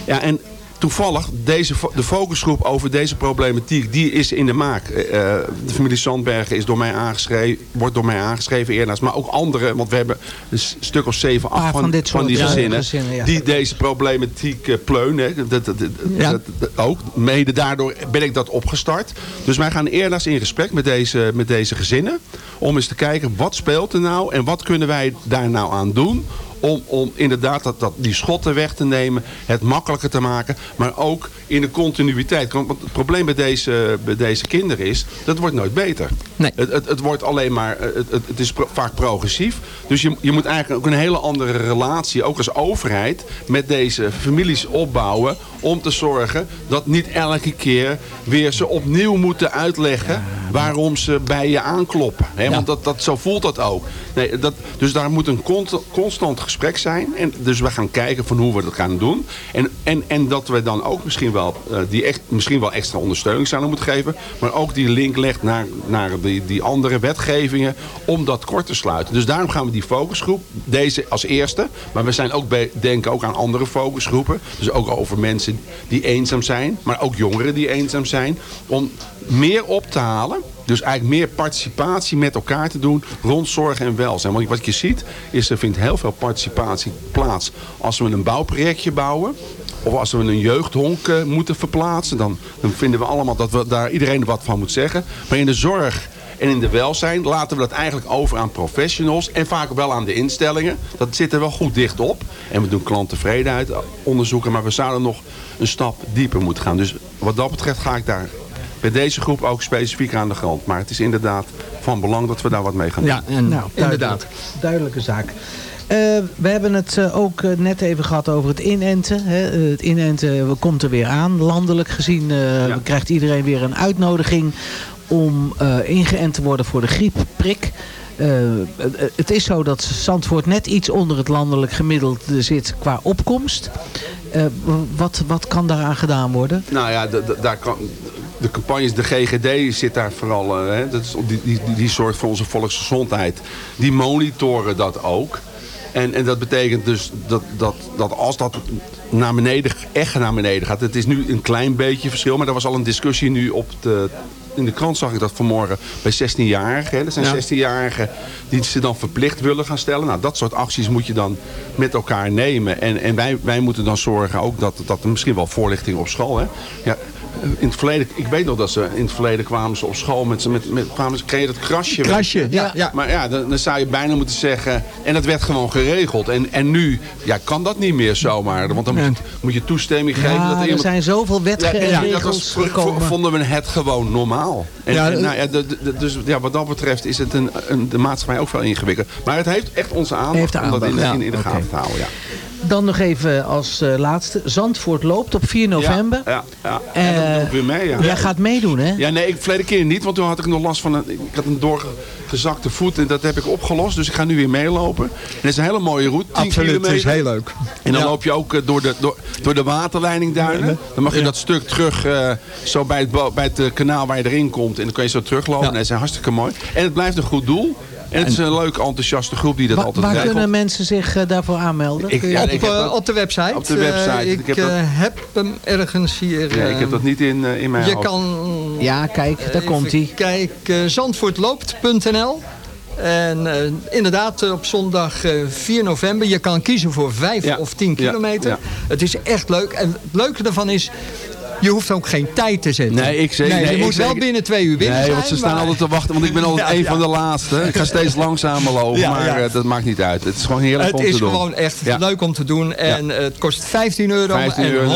[SPEAKER 6] Ja, en toevallig, deze, de focusgroep over deze problematiek, die is in de maak. Eh, eh, de familie Sandbergen is door mij aangeschreven, wordt door mij aangeschreven eerder, maar ook anderen, want we hebben een stuk of zeven, acht
[SPEAKER 4] Paar
[SPEAKER 6] van,
[SPEAKER 4] van dit
[SPEAKER 6] van
[SPEAKER 4] soort,
[SPEAKER 6] die gezinnen,
[SPEAKER 4] gezinnen, ja.
[SPEAKER 6] die deze problematiek eh, pleunen. Dat, dat, dat-
[SPEAKER 5] Ja.
[SPEAKER 6] dat- ook, mede daardoor ben ik dat opgestart. Dus wij gaan eerder in gesprek met deze, met deze gezinnen, om eens te kijken, wat speelt er nou en wat kunnen wij daar nou aan doen om, om inderdaad dat, dat, die schotten weg te nemen, het makkelijker te maken, maar ook in de continuïteit. Want het probleem bij deze, bij deze kinderen is, dat wordt nooit beter.
[SPEAKER 5] Nee.
[SPEAKER 6] Het, het, het wordt alleen maar, het, het, is pro- vaak progressief. Dus je, je moet eigenlijk ook een hele andere relatie, ook als overheid, met deze families opbouwen. Om te zorgen dat niet elke keer weer ze opnieuw moeten uitleggen waarom ze bij je aankloppen. Hè? Want dat, dat, zo voelt dat ook. Nee, dat, dus daar moet een constant gesprek zijn. En dus we gaan kijken van hoe we dat gaan doen. En, en, en dat we dan ook misschien wel, eh, die echt, misschien wel extra ondersteuning zouden moeten geven. Maar ook die link legt naar, naar die, die andere wetgevingen om dat kort te sluiten. Dus daarom gaan we die focusgroep, deze als eerste. Maar we zijn ook bij, denken ook aan andere focusgroepen. Dus ook over mensen die eenzaam zijn. Maar ook jongeren die eenzaam zijn. Om meer op te halen. Dus eigenlijk meer participatie met elkaar te doen rond zorg en welzijn. Want wat je ziet is er vindt heel veel participatie plaats als we een bouwprojectje bouwen. Of als we een jeugdhonk eh, moeten verplaatsen. Dan, dan vinden we allemaal dat we daar iedereen wat van moet zeggen. Maar in de zorg en in de welzijn laten we dat eigenlijk over aan professionals. En vaak wel aan de instellingen. Dat zit er wel goed dicht op. En we doen klanttevredenheid onderzoeken. Maar we zouden nog een stap dieper moeten gaan. Dus wat dat betreft ga ik daar bij deze groep ook specifiek aan de grond. Maar het is inderdaad van belang dat we daar wat mee gaan doen.
[SPEAKER 5] Ja, en
[SPEAKER 4] Nou,
[SPEAKER 5] inderdaad.
[SPEAKER 4] duidelijk. Duidelijke zaak. Eh, we hebben het eh, ook eh, net even gehad over het inenten. Hè. Het inenten komt er weer aan. Landelijk gezien eh,
[SPEAKER 6] Ja.
[SPEAKER 4] krijgt iedereen weer een uitnodiging om eh, ingeënt te worden voor de griepprik. Eh, het- het is zo dat Zandvoort net iets onder het landelijk gemiddelde zit qua opkomst. Eh, wat, wat kan daaraan gedaan worden?
[SPEAKER 6] Nou ja, daar kan, de campagnes, de GGD zit daar vooral, eh, hè, dat is, die, die, die zorgt voor onze volksgezondheid. Die monitoren dat ook. En, en dat betekent dus dat, dat, dat als dat naar beneden, echt naar beneden gaat. Het is nu een klein beetje verschil, maar er was al een discussie nu op de... In de krant zag ik dat vanmorgen bij 16-jarigen. hè. Dat zijn
[SPEAKER 5] Ja.
[SPEAKER 6] 16-jarigen die ze dan verplicht willen gaan stellen. Nou, dat soort acties moet je dan met elkaar nemen. En, en wij, wij moeten dan zorgen ook dat, dat er misschien wel voorlichting op school. Hè. Ja, in het verleden, ik weet nog dat ze in het verleden kwamen ze op school met, z'n- met, met kwamen ze, kreeg je dat krasje.
[SPEAKER 5] Krasje,
[SPEAKER 6] je.
[SPEAKER 5] ja, ja.
[SPEAKER 6] Maar ja, dan, dan zou je bijna moeten zeggen, en dat werd gewoon geregeld. En, en nu ja, kan dat niet meer zomaar. Want dan moet, je- moet je toestemming geven.
[SPEAKER 4] Ja,
[SPEAKER 6] dat er
[SPEAKER 4] er
[SPEAKER 6] iemand,
[SPEAKER 4] zijn zoveel
[SPEAKER 6] ja, ja, dat was, vonden we het gewoon normaal. En,
[SPEAKER 5] Ja,
[SPEAKER 6] en, nou, ja, de- de- dus ja, wat dat betreft is het een, een, de maatschappij ook wel ingewikkeld. Maar het heeft echt onze aandacht
[SPEAKER 4] Heeft de
[SPEAKER 6] om dat in,
[SPEAKER 4] aandacht,
[SPEAKER 6] in, in de gaten te houden. Ja.
[SPEAKER 4] Dan nog even als eh, laatste. Zandvoort loopt op 4 november.
[SPEAKER 6] Ja, ja, ja. en
[SPEAKER 4] Eh,
[SPEAKER 6] dat doe ik weer mee. Ja.
[SPEAKER 4] Jij gaat meedoen, hè?
[SPEAKER 6] Ja, nee, ik verleden keer niet, want toen had ik nog last van een, ik had een doorgezakte voet en dat heb ik opgelost. Dus ik ga nu weer meelopen. En het is een hele mooie route, 10
[SPEAKER 5] Absoluut, het
[SPEAKER 6] kilometer.
[SPEAKER 5] is heel leuk.
[SPEAKER 6] En dan
[SPEAKER 5] Ja.
[SPEAKER 6] loop je ook eh, door de, door, door de waterleidingduinen. Dan mag je dat stuk terug, eh, zo bij het, bij het eh, kanaal waar je erin komt. En dan kun je zo teruglopen.
[SPEAKER 5] Ja.
[SPEAKER 6] En dat is hartstikke mooi. En het blijft een goed doel. En het is een leuke, enthousiaste groep die dat
[SPEAKER 4] Wa-
[SPEAKER 6] altijd
[SPEAKER 4] waar
[SPEAKER 6] regelt.
[SPEAKER 4] kunnen mensen zich eh, daarvoor aanmelden?
[SPEAKER 6] Ik-
[SPEAKER 4] Kun je-
[SPEAKER 6] ja,
[SPEAKER 5] op,
[SPEAKER 6] ik heb
[SPEAKER 5] eh,
[SPEAKER 6] dat-
[SPEAKER 5] op de website.
[SPEAKER 6] op de website.
[SPEAKER 5] Eh,
[SPEAKER 6] Ik
[SPEAKER 5] ik
[SPEAKER 6] heb dat-
[SPEAKER 5] heb hem ergens hier.
[SPEAKER 6] Nee, ik heb dat niet in, in mijn
[SPEAKER 5] Je
[SPEAKER 6] hoofd.
[SPEAKER 5] kan
[SPEAKER 4] Ja, kijk, daar komt hij.
[SPEAKER 5] Kijk, zandvoortloopt.nl. En inderdaad, op zondag eh, 4 november. Je kan kiezen voor 5
[SPEAKER 6] Ja,
[SPEAKER 5] of 10
[SPEAKER 6] ja,
[SPEAKER 5] kilometer.
[SPEAKER 6] ja.
[SPEAKER 5] Het is echt leuk. En het leuke daarvan is, je hoeft ook geen tijd te zetten.
[SPEAKER 6] Nee, ik zeker-
[SPEAKER 5] Nee,
[SPEAKER 6] nee,
[SPEAKER 5] je moet wel binnen twee uur binnen
[SPEAKER 6] Nee,
[SPEAKER 5] zijn.
[SPEAKER 6] want ze staan
[SPEAKER 5] maar-
[SPEAKER 6] altijd te wachten. Want ik ben altijd een
[SPEAKER 5] ja.
[SPEAKER 6] van de laatste. Ik ga steeds langzamer lopen. Maar eh, dat maakt niet uit. Het is gewoon heerlijk
[SPEAKER 5] Het
[SPEAKER 6] om te
[SPEAKER 5] is
[SPEAKER 6] doen.
[SPEAKER 5] gewoon echt leuk om te doen. En het kost 15 euro.
[SPEAKER 6] 15
[SPEAKER 5] en
[SPEAKER 6] euro.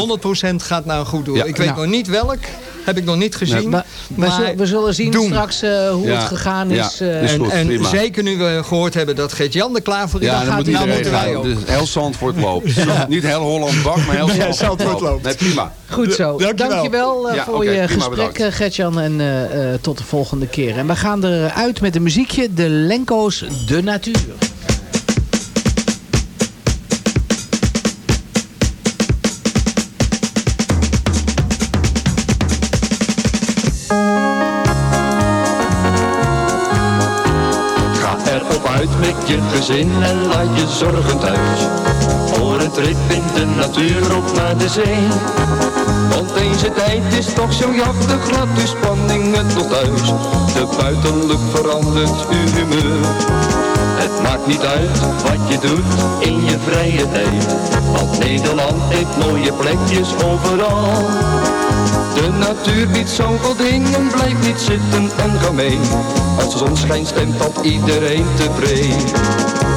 [SPEAKER 5] 100% gaat naar een goed doel. Ik weet
[SPEAKER 4] Nou.
[SPEAKER 5] nog niet welk. Heb ik nog niet gezien.
[SPEAKER 4] Maar, we, zullen, we zullen zien
[SPEAKER 5] doen.
[SPEAKER 4] straks eh, hoe
[SPEAKER 6] Ja.
[SPEAKER 4] het gegaan is. eh,
[SPEAKER 6] Is
[SPEAKER 5] en,
[SPEAKER 6] goed,
[SPEAKER 5] en
[SPEAKER 6] prima.
[SPEAKER 5] zeker nu we gehoord hebben dat Geert-Jan er klaar voor is,
[SPEAKER 6] Ja,
[SPEAKER 5] dan
[SPEAKER 6] dan
[SPEAKER 5] gaat
[SPEAKER 6] moet
[SPEAKER 5] nou moeten wij ook.
[SPEAKER 6] Dus heel Zandvoort loopt. Niet heel Holland bak, maar heel Zandvoort,
[SPEAKER 5] Zandvoort loopt.
[SPEAKER 6] Nee, prima.
[SPEAKER 4] Goed zo.
[SPEAKER 5] Dankjewel.
[SPEAKER 4] Dankjewel eh,
[SPEAKER 6] Ja,
[SPEAKER 4] voor je gesprek, eh, Gertjan. En eh, eh, tot de volgende keer. En we gaan eruit met een muziekje. De Lenko's De Natuur.
[SPEAKER 7] Gezin en laat je zorgen thuis. Voor een trip in de natuur op naar de zee. Want deze tijd is toch zo jachtig, laat uw spanningen tot thuis. De buitenlucht verandert uw humeur. Het maakt niet uit wat je doet in je vrije tijd. Want Nederland heeft mooie plekjes overal. De natuur biedt zoveel dingen, blijf niet zitten en ga mee. Als de zon schijnt stemt dat iedereen tevreden.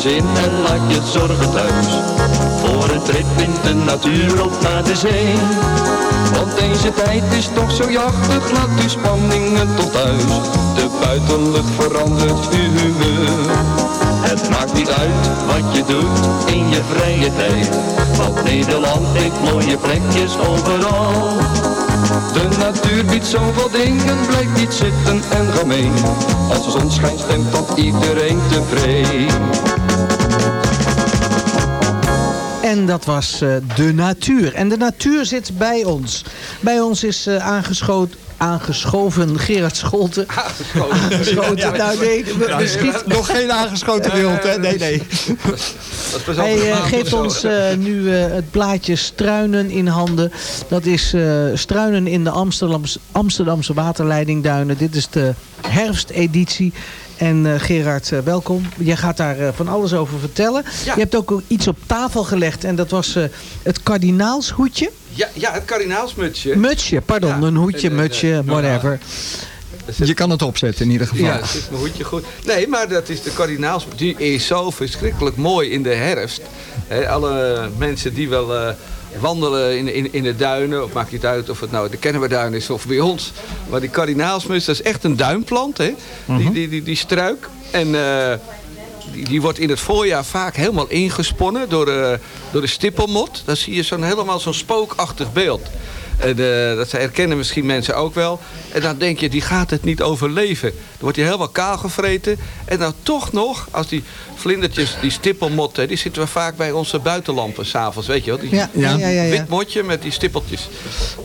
[SPEAKER 7] Gezin en laat je zorgen thuis. Voor een trip in de natuur op naar de zee. Want deze tijd is toch zo jachtig, laat uw spanningen tot thuis. De buitenlucht verandert uw humeur. Het maakt niet uit wat je doet in je vrije tijd. Want Nederland heeft mooie plekjes overal. De natuur biedt zoveel dingen, blijf niet zitten en ga mee. Als de zon schijnt stemt dat iedereen tevreden.
[SPEAKER 4] En dat was eh, de natuur. En de natuur zit bij ons. Bij ons is eh, aangeschoten, aangeschoven Gerard Scholte. Aangeschoten. Nou nee, we- we schieten-
[SPEAKER 8] Nog geen aangeschoten wild, hè? Nee, nee.
[SPEAKER 4] Hij eh, geeft ons eh, nu eh, het blaadje Struinen in handen. Dat is eh, Struinen in de Amsterdamse, Amsterdamse waterleidingduinen. Dit is de herfsteditie. En eh, Gerard, eh, welkom. Jij gaat daar eh, van alles over vertellen.
[SPEAKER 9] Ja.
[SPEAKER 4] Je hebt ook iets op tafel gelegd. En dat was eh, het kardinaalshoedje.
[SPEAKER 9] Ja, ja het kardinaalsmutsje.
[SPEAKER 4] Mutsje, pardon.
[SPEAKER 9] Ja,
[SPEAKER 4] een hoedje, mutsje,
[SPEAKER 9] een-
[SPEAKER 4] whatever.
[SPEAKER 5] Je kan het opzetten in ieder geval.
[SPEAKER 9] Ja, het is mijn hoedje goed. Nee, maar dat is de kardinaals. Die is zo verschrikkelijk mooi in de herfst. Hè, alle mensen die wel eh, wandelen in, in, in de duinen, of maakt niet uit of het nou de Kennemerduin is of bij ons. Maar die kardinaalsmuts, dat is echt een duinplant, hè? Die, die, die, die struik. En eh, die, die wordt in het voorjaar vaak helemaal ingesponnen door, de door de stippelmot. Dan zie je zo'n helemaal zo'n spookachtig beeld. En, eh, dat herkennen misschien mensen ook wel. En dan denk je, die gaat het niet overleven. Dan wordt hij helemaal kaal gevreten. En dan toch nog, als die vlindertjes, die stippelmotten... die zitten we vaak bij onze buitenlampen s'avonds, weet je wel? Die,
[SPEAKER 4] Ja, ja, ja, ja, ja.
[SPEAKER 9] Wit motje met die stippeltjes.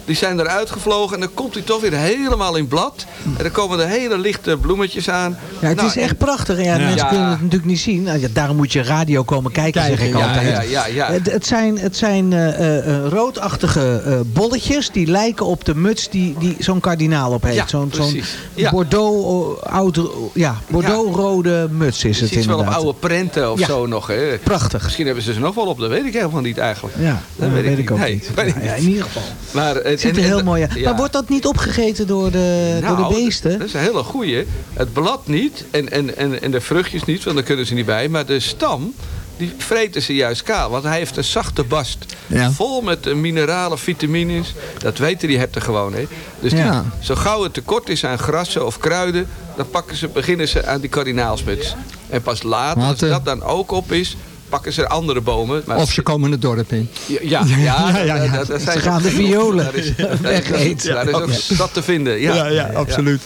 [SPEAKER 9] Die zijn eruit gevlogen en dan komt hij toch weer helemaal in blad. En dan komen er hele lichte bloemetjes aan.
[SPEAKER 4] Ja, het
[SPEAKER 9] Nou,
[SPEAKER 4] is echt prachtig. Ja, Mensen
[SPEAKER 9] Ja.
[SPEAKER 4] kunnen het natuurlijk niet zien. Nou, ja, daarom moet je radio komen kijken, zeg ik
[SPEAKER 9] ja,
[SPEAKER 4] altijd.
[SPEAKER 9] ja, ja, ja.
[SPEAKER 4] Het, het zijn, het zijn eh, eh, eh, roodachtige eh, bolletjes die lijken op de muts die, die zo'n kardinaal op heeft.
[SPEAKER 9] Ja,
[SPEAKER 4] zo'n zo'n.
[SPEAKER 9] Ja.
[SPEAKER 4] Bordeaux, eh, oud, ja, Bordeaux-rode muts is het
[SPEAKER 9] ziet ze wel op
[SPEAKER 4] inderdaad.
[SPEAKER 9] oude prenten of zo nog. Hè.
[SPEAKER 4] Prachtig.
[SPEAKER 9] Misschien hebben ze ze nog wel op, dat weet ik helemaal niet eigenlijk.
[SPEAKER 4] Ja,
[SPEAKER 9] dat
[SPEAKER 4] weet ik ook
[SPEAKER 9] Nee,
[SPEAKER 4] niet.
[SPEAKER 9] niet.
[SPEAKER 4] in ieder geval.
[SPEAKER 9] Maar, het
[SPEAKER 4] Het ziet er heel mooi uit. Maar wordt dat niet opgegeten door de, door
[SPEAKER 9] Nou,
[SPEAKER 4] de beesten?
[SPEAKER 9] Dat is een hele goeie. Het blad niet en, en, en, en de vruchtjes niet, want daar kunnen ze niet bij. Maar de stam, die vreten ze juist kaal. Want hij heeft een zachte bast.
[SPEAKER 5] Ja.
[SPEAKER 9] Vol met eh, mineralen, vitamines. Dat weten die hebt er gewoon. Hè. Dus die-
[SPEAKER 5] Ja.
[SPEAKER 9] zo gauw het tekort is aan grassen of kruiden... dan pakken ze, beginnen ze aan die kardinaalsmuts. En pas later, als
[SPEAKER 5] eh,
[SPEAKER 9] dat dan ook op is... pakken ze andere bomen. Maar
[SPEAKER 5] Of ze komen het dorp in.
[SPEAKER 9] ja, ja, ja, zijn
[SPEAKER 4] Ze gaan de violen
[SPEAKER 9] Daar is, daar is,
[SPEAKER 4] wegeten.
[SPEAKER 9] daar is ook dat te vinden. Ja,
[SPEAKER 8] Ja, ja, absoluut.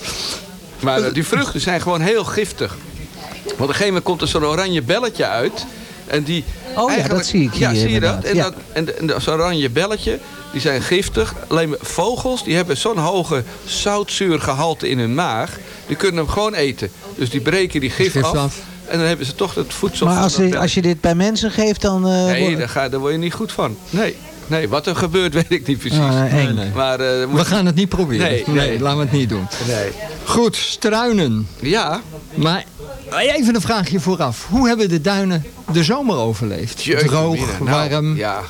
[SPEAKER 9] maar eh, die vruchten zijn gewoon heel giftig. Want op een gegeven moment komt er zo'n oranje belletje uit. En die
[SPEAKER 4] Oh ja,
[SPEAKER 9] eigenlijk-
[SPEAKER 4] dat zie ik
[SPEAKER 9] Ja,
[SPEAKER 4] hier
[SPEAKER 9] zie je dat? En,
[SPEAKER 4] ja.
[SPEAKER 9] dat, en, dat- oranje belletje, die zijn giftig. Alleen vogels, die hebben zo'n hoge zoutzuurgehalte in hun maag. Die kunnen hem gewoon eten. Dus die breken die gif,
[SPEAKER 5] Gif
[SPEAKER 9] af,
[SPEAKER 5] af.
[SPEAKER 9] En dan hebben ze toch het voedsel
[SPEAKER 4] Maar als, je- als je dit bij mensen geeft, dan... eh,
[SPEAKER 9] Nee, daar, ga, daar word je niet goed van. Nee, nee wat er gebeurt weet ik niet precies.
[SPEAKER 4] Ah, eng.
[SPEAKER 5] nee.
[SPEAKER 9] Maar, eh,
[SPEAKER 5] We gaan het niet proberen.
[SPEAKER 9] Nee, nee.
[SPEAKER 5] laten we het niet doen.
[SPEAKER 9] Nee.
[SPEAKER 5] Goed, struinen.
[SPEAKER 9] Ja,
[SPEAKER 5] Maar even een vraagje vooraf. Hoe hebben de duinen de zomer overleefd? Droog.
[SPEAKER 9] Nou,
[SPEAKER 5] warm.
[SPEAKER 9] ja,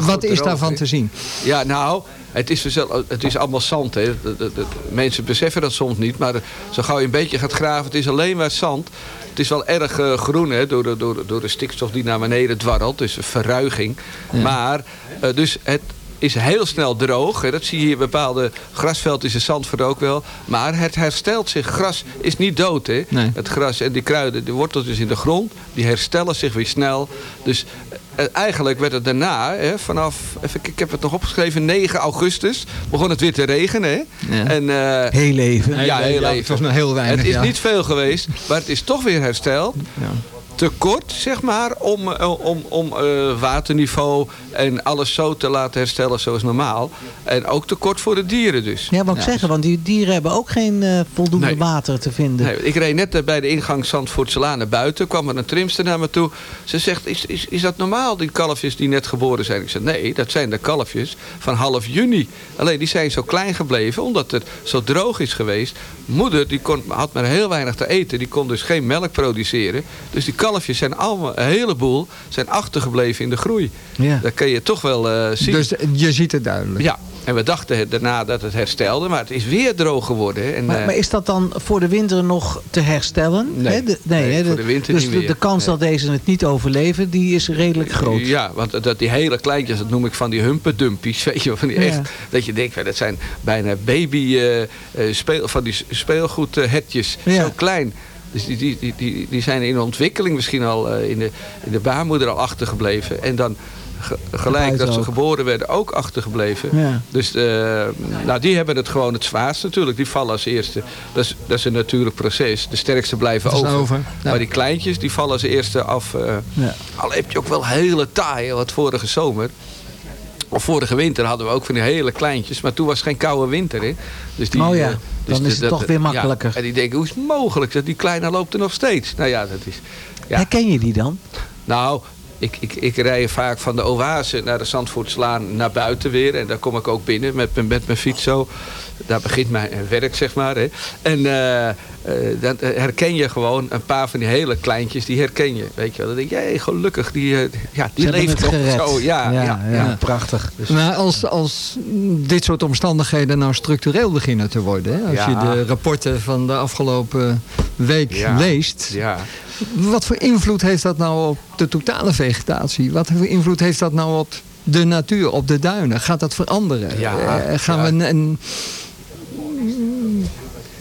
[SPEAKER 5] Wat is
[SPEAKER 9] droog,
[SPEAKER 5] daarvan te zien?
[SPEAKER 9] Ja, nou, het is, vanzelf- het is allemaal zand. Hè. De, de- de- mensen beseffen dat soms niet. Maar zo gauw je een beetje gaat graven, het is alleen maar zand. Het is wel erg eh, groen hè, door, de, door, door de stikstof die naar beneden dwarrelt. Dus verruiging. Maar, eh, dus het, is heel snel droog. Hè. Dat zie je hier bepaalde grasveld is in Zandvoort ook wel. Maar het herstelt zich. Gras is niet dood. Hè.
[SPEAKER 5] Nee.
[SPEAKER 9] Het gras en die kruiden, de worteltjes in de grond, die herstellen zich weer snel. Dus eh, eigenlijk werd het daarna, hè, vanaf, even, ik heb het nog opgeschreven, 9 augustus, begon het weer te regenen. Hè.
[SPEAKER 5] Ja.
[SPEAKER 9] En, eh,
[SPEAKER 4] Heel even.
[SPEAKER 9] ja, heel
[SPEAKER 5] Ja,
[SPEAKER 9] even.
[SPEAKER 5] het was maar heel weinig,
[SPEAKER 9] Het is
[SPEAKER 5] ja.
[SPEAKER 9] niet veel geweest, maar het is toch weer hersteld. Te kort, zeg maar, om, eh, om, om eh, waterniveau en alles zo te laten herstellen zoals normaal. En ook te kort voor de dieren dus.
[SPEAKER 4] Ja, wat ik zeggen, want die dieren hebben ook geen eh, voldoende
[SPEAKER 9] Nee.
[SPEAKER 4] water te vinden.
[SPEAKER 9] Nee, ik reed net bij de ingang Zandvoortselaan naar buiten. kwam er een trimster naar me toe. Ze zegt, is, is, is dat normaal, die kalfjes die net geboren zijn? Ik zeg, nee, dat zijn de kalfjes van half juni. Alleen die zijn zo klein gebleven, omdat het zo droog is geweest. Moeder die kon, had maar heel weinig te eten. Die kon dus geen melk produceren. Dus die kalfjes zijn allemaal, een heleboel, zijn achtergebleven in de groei.
[SPEAKER 4] Ja.
[SPEAKER 9] Dat kun je toch wel eh, zien.
[SPEAKER 5] Dus je ziet het duidelijk.
[SPEAKER 9] ja, en we dachten daarna dat het herstelde. Maar het is weer droog geworden. En,
[SPEAKER 4] Maar,
[SPEAKER 9] eh,
[SPEAKER 4] maar is dat dan voor de winter nog te herstellen?
[SPEAKER 9] Nee.
[SPEAKER 4] De- nee,
[SPEAKER 9] voor de winter
[SPEAKER 4] dus
[SPEAKER 9] niet
[SPEAKER 4] de,
[SPEAKER 9] meer.
[SPEAKER 4] de kans
[SPEAKER 9] Nee.
[SPEAKER 4] dat deze het niet overleven, die is redelijk groot.
[SPEAKER 9] Ja, want dat die hele kleintjes, dat noem ik van die humperdumpies, weet je van die
[SPEAKER 4] Ja.
[SPEAKER 9] echt, dat je denkt, dat zijn bijna baby eh, eh, speel, van die speelgoedhetjes,
[SPEAKER 4] Ja.
[SPEAKER 9] zo klein. Dus die, die, die, die, zijn in ontwikkeling misschien al eh, in, de, in de baarmoeder al achtergebleven. En dan ge- gelijk dat ze geboren werden ook achtergebleven.
[SPEAKER 4] Ja.
[SPEAKER 9] Dus eh, nou, die hebben het gewoon het zwaarst natuurlijk. Die vallen als eerste. Dat is, dat is een natuurlijk proces. De sterkste blijven over.
[SPEAKER 5] over, ja.
[SPEAKER 9] Maar die kleintjes die vallen als eerste af. eh,
[SPEAKER 4] Ja.
[SPEAKER 9] al heb je ook wel hele taaie, wat vorige zomer. Of vorige winter hadden we ook van die hele kleintjes. Maar toen was het geen koude winter. Hè? Dus die,
[SPEAKER 4] Oh ja, dan is het toch weer
[SPEAKER 9] ja,
[SPEAKER 4] makkelijker.
[SPEAKER 9] en die denken, hoe is het mogelijk dat die kleine loopt er nog steeds? Nou ja, dat is... Ja.
[SPEAKER 4] Herken je die dan?
[SPEAKER 9] Nou, ik, ik, ik rij vaak van de Oase naar de Zandvoortslaan naar buiten weer. En daar kom ik ook binnen met, mijn- met mijn fiets zo. Daar begint mijn werk, zeg maar. Hè. En eh, eh, dan herken je gewoon een paar van die hele kleintjes, die herken je. Weet je wel. Dan denk je, hey, gelukkig, die, eh, ja, die
[SPEAKER 4] Ze
[SPEAKER 9] leeft nog
[SPEAKER 4] gered.
[SPEAKER 9] zo. Ja, ja,
[SPEAKER 4] ja,
[SPEAKER 9] ja.
[SPEAKER 4] prachtig.
[SPEAKER 5] Maar als, als dit soort omstandigheden nou structureel beginnen te worden. Hè? Als
[SPEAKER 9] Ja.
[SPEAKER 5] je de rapporten van de afgelopen week
[SPEAKER 9] Ja.
[SPEAKER 5] leest. Wat voor invloed heeft dat nou op de totale vegetatie? Wat voor invloed heeft dat nou op de natuur, op de duinen? Gaat dat veranderen?
[SPEAKER 9] Ja,
[SPEAKER 5] Eh, gaan
[SPEAKER 9] ja.
[SPEAKER 5] we een, een-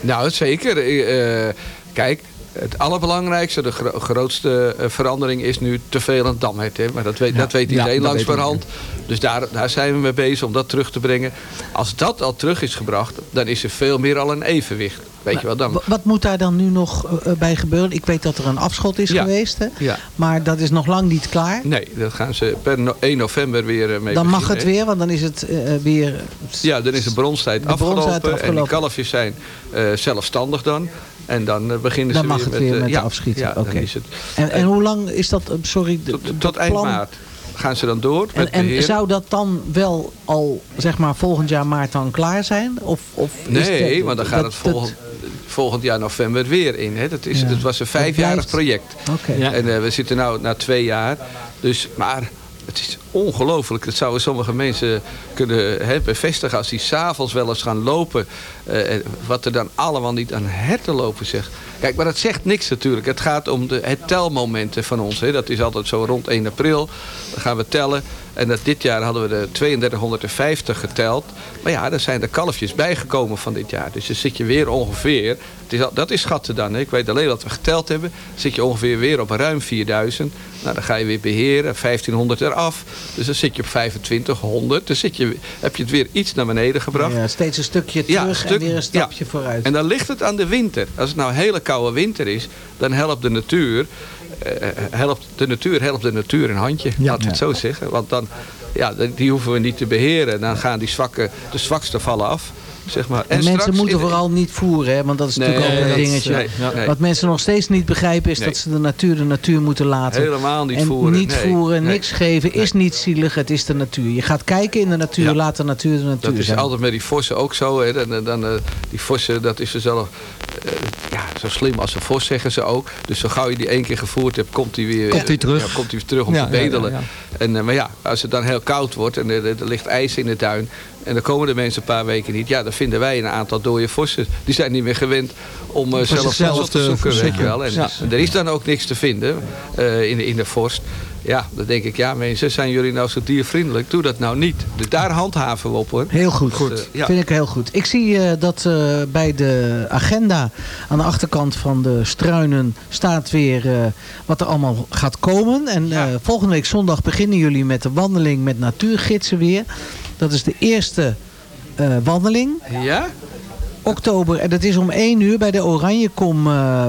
[SPEAKER 9] Nou, zeker. Eh, eh, kijk, het allerbelangrijkste, de gro- grootste eh, verandering is nu te veel aan damhet. Hè? Maar dat weet, dat weet
[SPEAKER 5] Ja,
[SPEAKER 9] iedereen
[SPEAKER 5] dat
[SPEAKER 9] langs hand. Dus daar, daar zijn we mee bezig om dat terug te brengen. Als dat al terug is gebracht, dan is er veel meer al een evenwicht. Weet je wel, dan...
[SPEAKER 4] Wa- Wat moet daar dan nu nog eh, bij gebeuren? Ik weet dat er een afschot is
[SPEAKER 9] Ja.
[SPEAKER 4] geweest, hè?
[SPEAKER 9] Ja.
[SPEAKER 4] maar dat is nog lang niet klaar.
[SPEAKER 9] Nee, dat gaan ze per no- 1 november weer eh, mee
[SPEAKER 4] Dan mag het
[SPEAKER 9] hè.
[SPEAKER 4] weer, want dan is het eh, weer...
[SPEAKER 9] Ja, dan is de bronstijd,
[SPEAKER 4] De bronstijd
[SPEAKER 9] afgelopen, En die kalfjes zijn eh, zelfstandig dan. En dan eh, beginnen
[SPEAKER 4] Dan
[SPEAKER 9] ze
[SPEAKER 4] mag
[SPEAKER 9] weer
[SPEAKER 4] het
[SPEAKER 9] met,
[SPEAKER 4] weer
[SPEAKER 9] eh,
[SPEAKER 4] met
[SPEAKER 9] ja,
[SPEAKER 4] afschieten.
[SPEAKER 9] Ja, is het.
[SPEAKER 4] En, en hoe lang is dat, eh, sorry, de-
[SPEAKER 9] Tot,
[SPEAKER 4] de
[SPEAKER 9] tot eind
[SPEAKER 4] plan?
[SPEAKER 9] maart gaan ze dan door met
[SPEAKER 4] En, en zou dat dan wel al, zeg maar, volgend jaar maart dan klaar zijn? Of, of
[SPEAKER 9] Nee,
[SPEAKER 4] dat-
[SPEAKER 9] want dan gaat
[SPEAKER 4] dat-
[SPEAKER 9] het volgend, volgend jaar november weer in. Hè. Dat, is,
[SPEAKER 4] Ja.
[SPEAKER 9] dat was een vijfjarig project.
[SPEAKER 4] Oké.
[SPEAKER 5] Ja.
[SPEAKER 9] En eh, we zitten nu na twee jaar. Dus, maar het is ongelooflijk. Dat zouden sommige mensen kunnen bevestigen als die s'avonds wel eens gaan lopen. eh, wat er dan allemaal niet aan herten lopen zeg. Kijk, maar dat zegt niks natuurlijk. Het gaat om de, het telmomenten van ons. Hè. Dat is altijd zo rond 1 april. Dan gaan we tellen. En dat dit jaar hadden we de 3250 geteld. Maar ja, er zijn de kalfjes bijgekomen van dit jaar. Dus dan zit je weer ongeveer... Is dat is schatten dan. Hè. Ik weet alleen wat we geteld hebben. Zit je ongeveer weer op ruim 4000. Nou, dan ga je weer beheren. 1500 eraf. Dus dan zit je op 2500. Dan zit je, heb je het weer iets naar beneden gebracht.
[SPEAKER 4] Ja, steeds een stukje
[SPEAKER 9] Ja,
[SPEAKER 4] terug
[SPEAKER 9] stuk-
[SPEAKER 4] en weer een stapje
[SPEAKER 9] ja.
[SPEAKER 4] vooruit.
[SPEAKER 9] En dan ligt het aan de winter. Als het nou een hele koude winter is, dan helpt de natuur, eh, helpt de natuur, helpt de natuur een handje. Laten we het zo zeggen. Want dan, ja, die hoeven we niet te beheren. Dan gaan die zwakke, de zwakste vallen af. Zeg maar.
[SPEAKER 4] En, mensen
[SPEAKER 9] straks
[SPEAKER 4] moeten vooral niet voeren, hè? want dat is
[SPEAKER 9] Nee,
[SPEAKER 4] natuurlijk ook een dingetje.
[SPEAKER 9] nee, nee.
[SPEAKER 4] Wat mensen nog steeds niet begrijpen is
[SPEAKER 9] Nee.
[SPEAKER 4] dat ze de natuur de natuur moeten laten.
[SPEAKER 9] Helemaal niet
[SPEAKER 4] en
[SPEAKER 9] voeren,
[SPEAKER 4] niet
[SPEAKER 9] nee,
[SPEAKER 4] voeren,
[SPEAKER 9] nee.
[SPEAKER 4] niks geven, is niet zielig, het is de natuur. Je gaat kijken in de natuur,
[SPEAKER 9] Ja.
[SPEAKER 4] laat de natuur de natuur
[SPEAKER 9] Dat is
[SPEAKER 4] zijn.
[SPEAKER 9] altijd met die vossen ook zo. Hè. Dan, dan, eh, die vossen, dat is er zelf eh, ja, zo slim als een vos, zeggen ze ook. Dus zo gauw je die één keer gevoerd hebt, komt hij weer
[SPEAKER 5] Komt hij terug.
[SPEAKER 9] Ja, komt hij terug om
[SPEAKER 5] Ja,
[SPEAKER 9] te
[SPEAKER 5] ja, ja,
[SPEAKER 9] bedelen.
[SPEAKER 5] ja.
[SPEAKER 9] En, eh, maar ja, als het dan heel koud wordt en er, er ligt ijs in de tuin... en dan komen de mensen een paar weken niet... ja, dan vinden wij een aantal dode vossen. Die zijn niet meer gewend om eh, zelf voedsel te zoeken. Weet je wel. En,
[SPEAKER 5] Ja.
[SPEAKER 9] er is dan ook niks te vinden eh, in, de, in de vorst. Ja, dan denk ik, ja mensen, zijn jullie nou zo diervriendelijk? Doe dat nou niet. Dus daar handhaven we op hoor.
[SPEAKER 4] Heel goed.
[SPEAKER 9] Dus, eh, ja.
[SPEAKER 4] Vind ik heel goed. Ik zie eh, dat eh, bij de agenda aan de achterkant van de struinen staat weer wat er allemaal gaat komen. En volgende week zondag beginnen jullie met de wandeling met natuurgidsen weer. Dat is de eerste wandeling.
[SPEAKER 9] Ja?
[SPEAKER 4] Oktober. En dat is om 1 uur bij de Oranjekom. eh,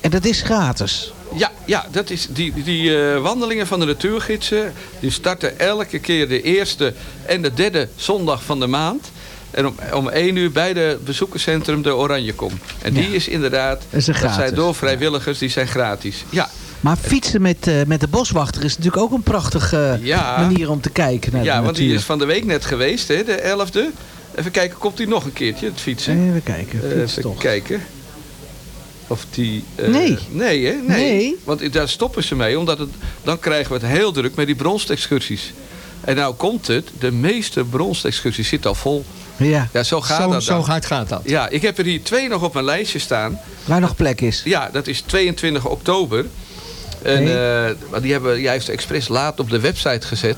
[SPEAKER 4] en dat is gratis.
[SPEAKER 9] Ja, ja dat is die, die eh, wandelingen van de natuurgidsen... die starten elke keer de eerste en de derde zondag van de maand. En om, om 1 uur bij de bezoekerscentrum de Oranjekom. En die
[SPEAKER 4] Ja.
[SPEAKER 9] is inderdaad...
[SPEAKER 4] Dat is
[SPEAKER 9] zijn door vrijwilligers, die zijn gratis. Ja,
[SPEAKER 4] Maar fietsen met, eh, met de boswachter is natuurlijk ook een prachtige
[SPEAKER 9] Ja.
[SPEAKER 4] manier om te kijken naar
[SPEAKER 9] ja want die is van de week net geweest, hè, de 11e. Even kijken, komt die nog een keertje, het fietsen?
[SPEAKER 4] Even kijken.
[SPEAKER 9] Eh,
[SPEAKER 4] fiets
[SPEAKER 9] even
[SPEAKER 4] toch.
[SPEAKER 9] kijken. Of die... eh,
[SPEAKER 4] Nee.
[SPEAKER 9] Nee, hè? Nee.
[SPEAKER 4] Nee.
[SPEAKER 9] Want daar stoppen ze mee. Omdat het, dan krijgen we het heel druk met die bronstexcursies. En nou komt het, de meeste bronstexcursies zitten al vol.
[SPEAKER 4] Ja.
[SPEAKER 9] Ja, zo gaat
[SPEAKER 5] Zo,
[SPEAKER 9] dat
[SPEAKER 5] zo hard gaat dat.
[SPEAKER 9] Ja, ik heb er hier twee nog op mijn lijstje staan.
[SPEAKER 4] Waar nog plek is.
[SPEAKER 9] Ja, dat is 22 oktober. En
[SPEAKER 4] Nee.
[SPEAKER 9] eh, maar die hebben juist expres laat op de website gezet.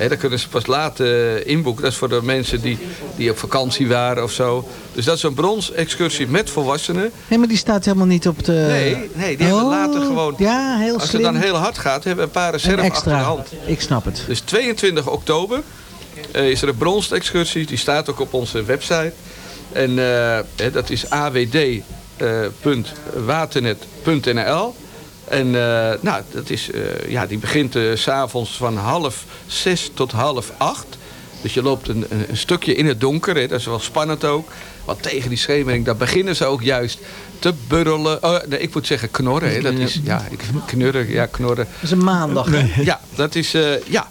[SPEAKER 9] Hè, daar kunnen ze pas laat eh, inboeken. Dat is voor de mensen die, die op vakantie waren of zo. Dus dat is een bronsexcursie met volwassenen.
[SPEAKER 4] Nee, maar die staat helemaal niet op de...
[SPEAKER 9] Nee, nee die hebben
[SPEAKER 4] Oh,
[SPEAKER 9] later gewoon...
[SPEAKER 4] Ja, heel
[SPEAKER 9] Als
[SPEAKER 4] slim.
[SPEAKER 9] het dan heel hard gaat, hebben we een paar
[SPEAKER 4] Een
[SPEAKER 9] reserve achter de hand.
[SPEAKER 4] Ik snap het.
[SPEAKER 9] Dus 22 oktober eh, is er een bronsexcursie. Die staat ook op onze website. En eh, dat is awd.waternet.nl. En eh, nou, dat is, eh, ja, die begint eh, s s'avonds van half zes tot half acht. Dus je loopt een, een, een stukje in het donker. Hè. Dat is wel spannend ook. Want tegen die schemering, daar beginnen ze ook juist te burrelen. Oh, nee, ik moet zeggen knorren. Hè. Dat is, ja, ik, knurren, ja, knorren.
[SPEAKER 4] Dat is een maandag. hè?
[SPEAKER 9] Ja, dat is, eh, ja.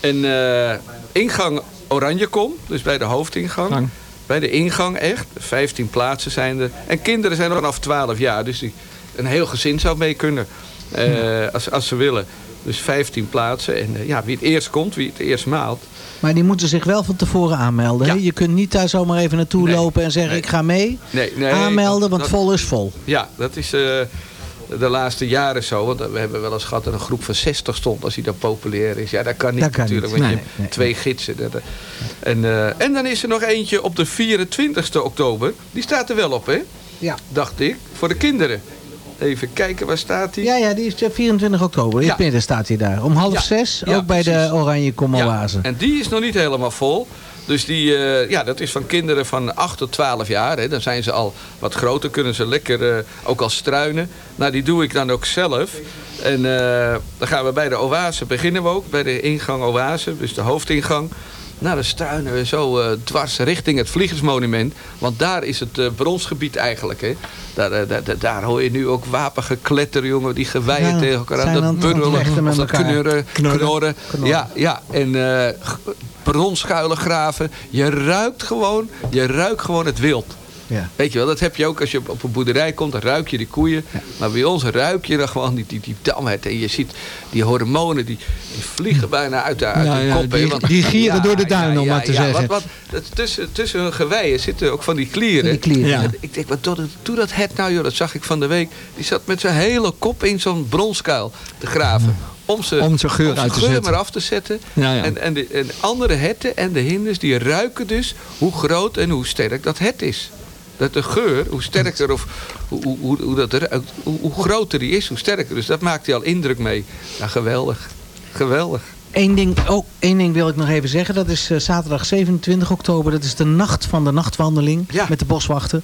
[SPEAKER 9] En eh, ingang Oranjekom, dus bij de hoofdingang.
[SPEAKER 5] Gang.
[SPEAKER 9] Bij de ingang echt. 15 plaatsen zijn er. En kinderen zijn er vanaf 12 jaar. Dus die, een heel gezin zou mee kunnen. eh, als, als ze willen. Dus 15 plaatsen. En eh, ja, wie het eerst komt, wie het eerst maalt.
[SPEAKER 4] Maar die moeten zich wel van tevoren aanmelden. hè? Je kunt niet daar zomaar even naartoe
[SPEAKER 9] Nee.
[SPEAKER 4] lopen en zeggen
[SPEAKER 9] Nee.
[SPEAKER 4] ik ga mee.
[SPEAKER 9] Nee,
[SPEAKER 4] Aanmelden,
[SPEAKER 9] dat-
[SPEAKER 4] want
[SPEAKER 9] dat-
[SPEAKER 4] vol is vol.
[SPEAKER 9] Ja, dat is eh, de laatste jaren zo. Want we hebben wel eens gehad dat een groep van 60 stond als die dan populair is. Ja, dat kan niet
[SPEAKER 4] Dat kan
[SPEAKER 9] natuurlijk.
[SPEAKER 4] niet. Nee,
[SPEAKER 9] je
[SPEAKER 4] nee,
[SPEAKER 9] twee gidsen. Dat, en, en dan is er nog eentje op de 24 oktober. Die staat er wel op, hè?
[SPEAKER 4] Ja.
[SPEAKER 9] Dacht ik. Voor de kinderen. Even kijken, waar staat die?
[SPEAKER 4] Ja, ja, die is eh, 24 oktober. In
[SPEAKER 9] Ja.
[SPEAKER 4] midden staat hij daar. Om half
[SPEAKER 9] Ja.
[SPEAKER 4] zes,
[SPEAKER 9] Ja,
[SPEAKER 4] ook bij de. Oranje Kom
[SPEAKER 9] Ja,
[SPEAKER 4] Oase.
[SPEAKER 9] en die is nog niet helemaal vol. Dus die, eh, ja, dat is van kinderen van 8 tot 12 jaar. Hè. Dan zijn ze al wat groter, kunnen ze lekker eh, ook al struinen. Nou, die doe ik dan ook zelf. En eh, dan gaan we bij de oase, beginnen we ook. Bij de ingang oase, dus de hoofdingang. Nou, dan struinen we zo eh, dwars richting het Vliegersmonument. Want daar is het eh, bronsgebied eigenlijk. Hè. Daar, eh, daar, daar, daar hoor je nu ook wapengekletter, jongen. Die geweien
[SPEAKER 4] Ja,
[SPEAKER 9] tegen elkaar aan. Dat burrelen, of dat
[SPEAKER 5] Knorren.
[SPEAKER 9] knorren. Ja, ja. En bronschuilen graven. Je ruikt gewoon, je ruikt gewoon het wild.
[SPEAKER 4] Ja.
[SPEAKER 9] Weet je wel, dat heb je ook als je op- een boerderij komt, dan ruik je die koeien. Maar bij ons ruik je dan gewoon die, die, die damheid. En je ziet die hormonen, die, die vliegen bijna uit de, uit
[SPEAKER 5] Ja,
[SPEAKER 9] de kop.
[SPEAKER 5] die-
[SPEAKER 9] want-
[SPEAKER 5] die gieren door de duinen, om maar te zeggen.
[SPEAKER 9] Wat, wat, tussen, tussen hun geweien zitten ook van die klieren.
[SPEAKER 4] Die klieren.
[SPEAKER 9] Ik denk, wat doe, dat- het nou joh, dat zag ik van de week. Die zat met zijn hele kop in zo'n bronskuil te graven. Om zijn,
[SPEAKER 5] Om zijn geur
[SPEAKER 9] maar af te zetten.
[SPEAKER 5] Ja, ja.
[SPEAKER 9] En, en, de, en andere herten en de hinders die ruiken dus hoe groot en hoe sterk dat het is. Dat de geur, hoe sterker of hoe, hoe, hoe, dat ruikt, hoe, hoe groter die is, hoe sterker. Dus dat maakt hij al indruk mee. Ja, geweldig. Geweldig.
[SPEAKER 4] Eén ding, oh, één ding wil ik nog even zeggen. Dat is eh, zaterdag 27 oktober. Dat is de nacht van de nachtwandeling
[SPEAKER 9] Ja.
[SPEAKER 4] met de boswachter.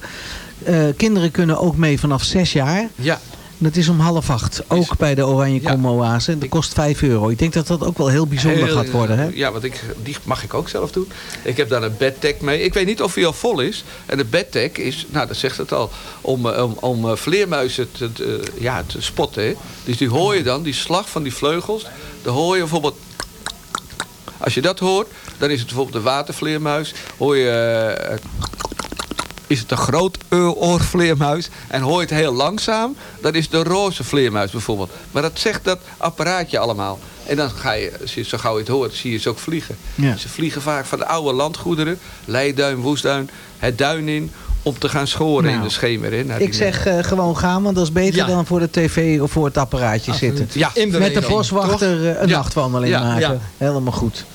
[SPEAKER 4] Eh, kinderen kunnen ook mee vanaf zes jaar.
[SPEAKER 9] Ja,
[SPEAKER 4] Dat is om half acht. Ook bij de Oranje
[SPEAKER 9] Ja.
[SPEAKER 4] Oase. Dat kost 5 euro. Ik denk dat dat ook wel heel bijzonder
[SPEAKER 9] Heel-
[SPEAKER 4] gaat worden. Hè?
[SPEAKER 9] Ja, want ik, die mag ik ook zelf doen. Ik heb daar een bedtech mee. Ik weet niet of hij al vol is. En de bedtech is, nou dat zegt het al, om, eh, om, om eh, vleermuizen te, te- ja, te spotten. Hè. Dus die hoor je dan, die slag van die vleugels. Dan hoor je bijvoorbeeld... Als je dat hoort, dan is het bijvoorbeeld de watervleermuis. Hoor je... eh, is het een groot oorvleermuis. En hoor je het heel langzaam, dan is het de roze vleermuis bijvoorbeeld. Maar dat zegt dat apparaatje allemaal. En dan ga je, als je- zo gauw je het hoort, zie je ze ook vliegen.
[SPEAKER 4] Ja.
[SPEAKER 9] Ze vliegen vaak van de oude landgoederen, Leiduin, Woestduin, het duin in, om te gaan schoren in
[SPEAKER 4] Nou,
[SPEAKER 9] de schemer. Hè,
[SPEAKER 4] Ik zeg eh, gewoon gaan, want dat is beter
[SPEAKER 9] Ja.
[SPEAKER 4] dan voor de tv of voor het apparaatje
[SPEAKER 9] Absoluut.
[SPEAKER 4] zitten.
[SPEAKER 9] Ja. In
[SPEAKER 4] Met de boswachter
[SPEAKER 9] toch?
[SPEAKER 4] eh, een
[SPEAKER 9] Ja.
[SPEAKER 4] nachtwandeling
[SPEAKER 9] Ja.
[SPEAKER 4] maken.
[SPEAKER 9] Ja.
[SPEAKER 4] Helemaal goed.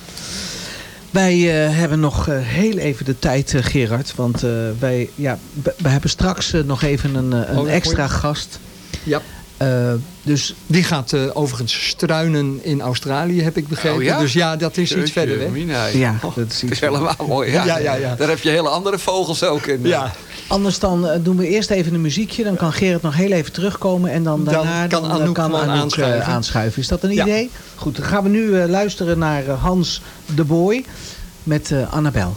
[SPEAKER 4] Wij eh, hebben nog eh, heel even de tijd, eh, Gerard. Want eh, wij, ja, we, we hebben straks nog even een, eh, een
[SPEAKER 5] Oh,
[SPEAKER 4] extra
[SPEAKER 5] goeie.
[SPEAKER 4] gast.
[SPEAKER 5] Ja.
[SPEAKER 4] Eh, dus
[SPEAKER 5] Die gaat eh, overigens struinen in Australië, heb ik begrepen.
[SPEAKER 9] Oh ja?
[SPEAKER 5] Dus ja, dat is iets verder
[SPEAKER 9] mina.
[SPEAKER 4] Ja,
[SPEAKER 9] Oh,
[SPEAKER 4] dat is iets
[SPEAKER 9] is helemaal mooi. Ja.
[SPEAKER 5] Ja, ja, ja.
[SPEAKER 9] Daar heb je hele andere vogels ook in.
[SPEAKER 5] Ja.
[SPEAKER 4] Anders dan eh, doen we eerst even een muziekje. Dan kan Gerard nog heel even terugkomen. En dan,
[SPEAKER 5] Dan
[SPEAKER 4] daarna
[SPEAKER 5] kan
[SPEAKER 4] dan, eh,
[SPEAKER 5] Anouk
[SPEAKER 4] kan
[SPEAKER 5] gewoon
[SPEAKER 4] Anouk, eh,
[SPEAKER 5] aanschuiven.
[SPEAKER 4] aanschuiven. Is dat een
[SPEAKER 5] Ja.
[SPEAKER 4] idee? Goed, dan gaan we nu eh, luisteren naar Hans de Boy met eh, Annabel.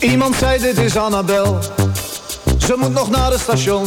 [SPEAKER 10] Iemand zei dit is Annabel Ze moet nog naar het station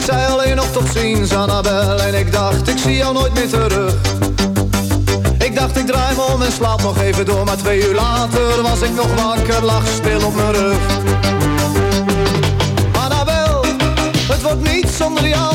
[SPEAKER 10] Ik zei alleen nog tot ziens, Annabel. En ik dacht, ik zie jou nooit meer terug. Ik dacht, ik draai me om en slaap nog even door. Maar twee uur later was ik nog wakker, lag stil op mijn rug. Het wordt niet zonder jou,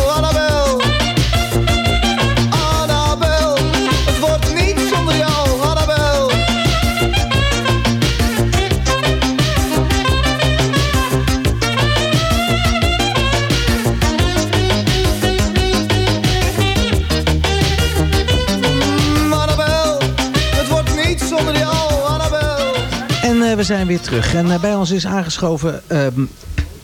[SPEAKER 4] we zijn weer terug. En eh, bij ons is aangeschoven ehm,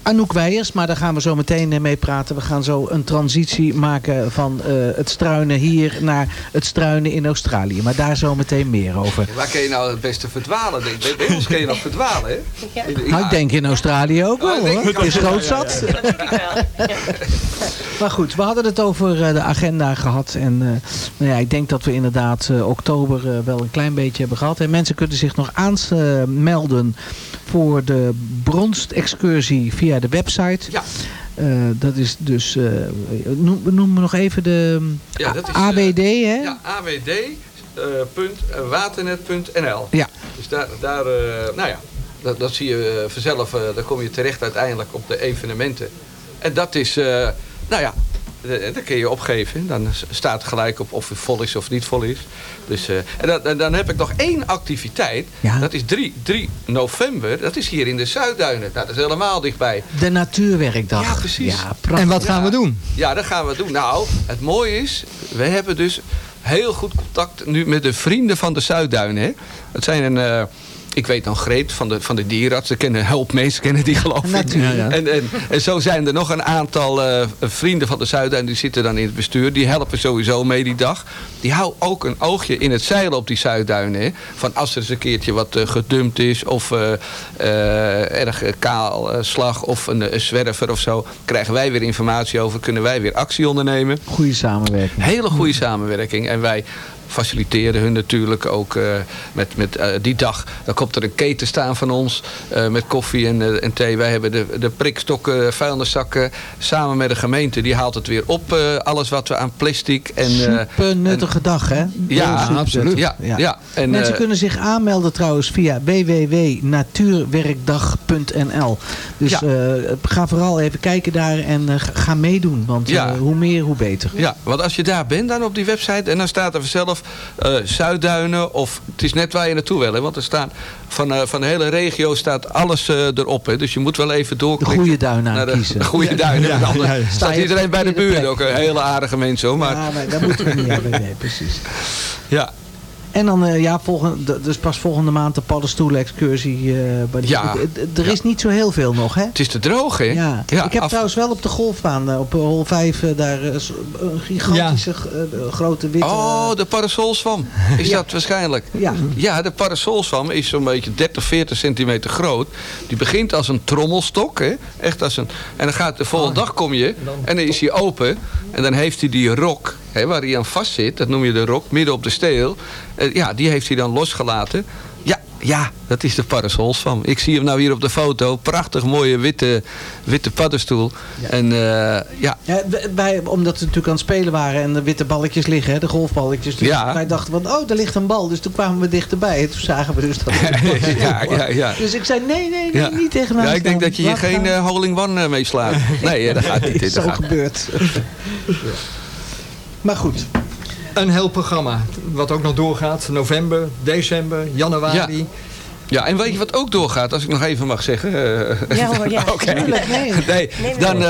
[SPEAKER 4] Anouk Weijers. Maar daar gaan we zo meteen eh, mee praten. We gaan zo een transitie maken van eh, het struinen hier naar het struinen in Australië. Maar daar zo meteen meer over.
[SPEAKER 9] Waar kun je nou het beste verdwalen? Denk ik? Bij ons kun je nog verdwalen, hè?
[SPEAKER 4] Nou, ik denk in Australië ook wel
[SPEAKER 9] Oh, denk
[SPEAKER 4] hoor. Het is groot zat. Maar goed, we hadden het over eh, de agenda gehad. En eh, nou ja, ik denk dat we inderdaad eh, oktober eh, wel een klein beetje hebben gehad. En mensen kunnen zich nog aanmelden voor de bronstexcursie via de website.
[SPEAKER 9] Ja.
[SPEAKER 4] Eh, dat is dus, eh noem, noem me nog even de
[SPEAKER 9] Ja, dat is, eh,
[SPEAKER 4] AWD, hè?
[SPEAKER 9] Ja, awd.waternet.nl.
[SPEAKER 4] Ja.
[SPEAKER 9] Dus daar, daar nou ja, dat, dat zie je vanzelf. daar kom je terecht uiteindelijk op de evenementen. En dat is, nou ja, dat kun je opgeven. Dan staat gelijk op of het vol is of niet vol is. Dus, eh, en dan, en dan heb ik nog één activiteit. Dat is 3, 3 november. Dat is hier in de Zuidduinen. Nou, dat is helemaal dichtbij.
[SPEAKER 4] De Natuurwerkdag.
[SPEAKER 9] Ja, precies.
[SPEAKER 4] Ja, prachtig.
[SPEAKER 9] Ja. Ja, dat gaan we doen. Nou, het mooie is, we hebben dus heel goed contact nu met de vrienden van de Zuidduinen. Hè. Het zijn een... eh, ik weet dan Greet van de, van de dierenarts. Ze kennen hulpmeesters, kennen die geloof ik.
[SPEAKER 4] Natuurlijk. Ja, ja.
[SPEAKER 9] En, en, en zo zijn er nog een aantal eh, vrienden van de Zuidduinen. Die zitten dan in het bestuur. Die helpen sowieso mee die dag. Die houden ook een oogje in het zeilen op die Zuidduinen. Hè. Van als er eens een keertje wat eh, gedumpt is. Of eh, erg eh, kaal eh, slag. Of een, een zwerver of zo. Krijgen wij weer informatie over. Kunnen wij weer actie ondernemen.
[SPEAKER 4] Goede samenwerking.
[SPEAKER 9] Hele goede samenwerking. En wij faciliteren hun natuurlijk ook eh, met, met eh, die dag. Dan komt er een keten staan van ons eh, met koffie en, en thee. Wij hebben de, de prikstokken, vuilniszakken samen met de gemeente. Die haalt het weer op, alles wat we aan plastic en...
[SPEAKER 4] Super nuttige dag, hè?
[SPEAKER 9] Ja, absoluut. Ja, ja. En,
[SPEAKER 4] Mensen kunnen zich aanmelden trouwens via www.natuurwerkdag.nl. Dus
[SPEAKER 9] Ja.
[SPEAKER 4] ga vooral even kijken daar en ga meedoen. Want
[SPEAKER 9] Ja.
[SPEAKER 4] hoe meer, hoe beter.
[SPEAKER 9] Ja, want als je daar bent dan op die website... en dan staat er vanzelf eh Zuidduinen of... het is net waar je naartoe wil. Hè, want er staan van, eh, van de hele regio staat alles eh, erop. Hè, dus je moet wel even doorklikken.
[SPEAKER 4] goede
[SPEAKER 9] de. De goede
[SPEAKER 4] ja,
[SPEAKER 9] want anders
[SPEAKER 4] ja, ja. Sta
[SPEAKER 9] staat iedereen bij de
[SPEAKER 4] de
[SPEAKER 9] buurt. Ook een hele aardige mensen hoor. Maar,
[SPEAKER 4] Ja, maar dat moeten we niet hebben. Nee, precies.
[SPEAKER 9] ja.
[SPEAKER 4] En dan, eh, ja, volgende, dus pas volgende maand de paddenstoelen-excursie. eh, bij de-
[SPEAKER 9] Ja.
[SPEAKER 4] d- Er is niet zo heel veel nog, hè?
[SPEAKER 9] Het is te droog, hè?
[SPEAKER 4] Ja. ik heb
[SPEAKER 9] af-
[SPEAKER 4] trouwens wel op de golfbaan, eh, op eh, hol 5, eh, daar eh, een gigantische eh, grote witte...
[SPEAKER 9] Oh, de parasolzwam. Is
[SPEAKER 4] Ja.
[SPEAKER 9] dat waarschijnlijk?
[SPEAKER 4] Ja.
[SPEAKER 9] Ja, de parasolzwam is zo'n beetje 30, 40 centimeter groot. Die begint als een trommelstok. Hè? Echt als een... En dan gaat de volgende dag kom je en dan is hij open. En dan heeft hij die rok hè, waar hij aan vast zit. Dat noem je de rok, midden op de steel. Eh, ja, die heeft hij dan losgelaten. Ja, ja, dat is de parasolzwam. Ik zie hem nou hier op de foto. Prachtig mooie witte, witte paddenstoel. En eh, ja,
[SPEAKER 4] Ja, wij, omdat we natuurlijk aan het spelen waren en de witte balletjes liggen, hè, de golfballetjes. Dus
[SPEAKER 9] Ja.
[SPEAKER 4] wij dachten van, oh, daar ligt een bal. Dus toen kwamen we dichterbij. En toen zagen we dus dat
[SPEAKER 9] Ja, ja, ja.
[SPEAKER 4] Dus ik zei, nee, nee, nee, niet tegenaan
[SPEAKER 9] Ja, ik denk dat je hier geen
[SPEAKER 4] gaan.
[SPEAKER 9] eh, holding one mee slaat. Nee, dat gaat niet. dat
[SPEAKER 4] zo
[SPEAKER 9] gaat-
[SPEAKER 4] gebeurd. Maar goed.
[SPEAKER 5] Een heel programma. Wat ook nog doorgaat. November, december, januari.
[SPEAKER 9] Ja, en weet je wat ook doorgaat, als ik nog even mag zeggen?
[SPEAKER 5] Ja hoor, ja, nee.
[SPEAKER 9] dan eh,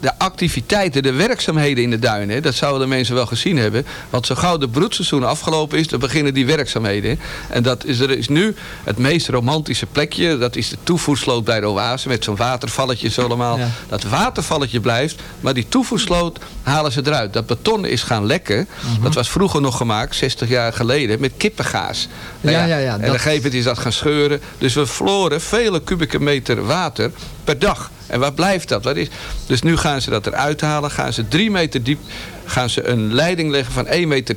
[SPEAKER 9] de activiteiten, de werkzaamheden in de duinen. hè, Dat zouden de mensen wel gezien hebben. Want zo gauw de broedseizoen afgelopen is, dan beginnen die werkzaamheden. En dat is, er is nu het meest romantische plekje. Dat is de toevoersloot bij de oase. Met zo'n watervalletje zo allemaal.
[SPEAKER 5] Ja.
[SPEAKER 9] Dat watervalletje blijft. Maar die toevoersloot halen ze eruit. Dat beton is gaan lekken.
[SPEAKER 5] Mhm.
[SPEAKER 9] Dat was vroeger nog gemaakt, 60 jaar geleden, met kippengaas. Nou
[SPEAKER 5] Ja, ja, ja,
[SPEAKER 9] En
[SPEAKER 5] dat-
[SPEAKER 9] dan gegeven moment is dat gaan scheuren. Dus we verloren vele kubieke meter water per dag. En waar blijft dat? Wat is? Dus nu gaan ze dat eruit halen. Gaan ze drie meter diep gaan ze een leiding leggen van 1,80 meter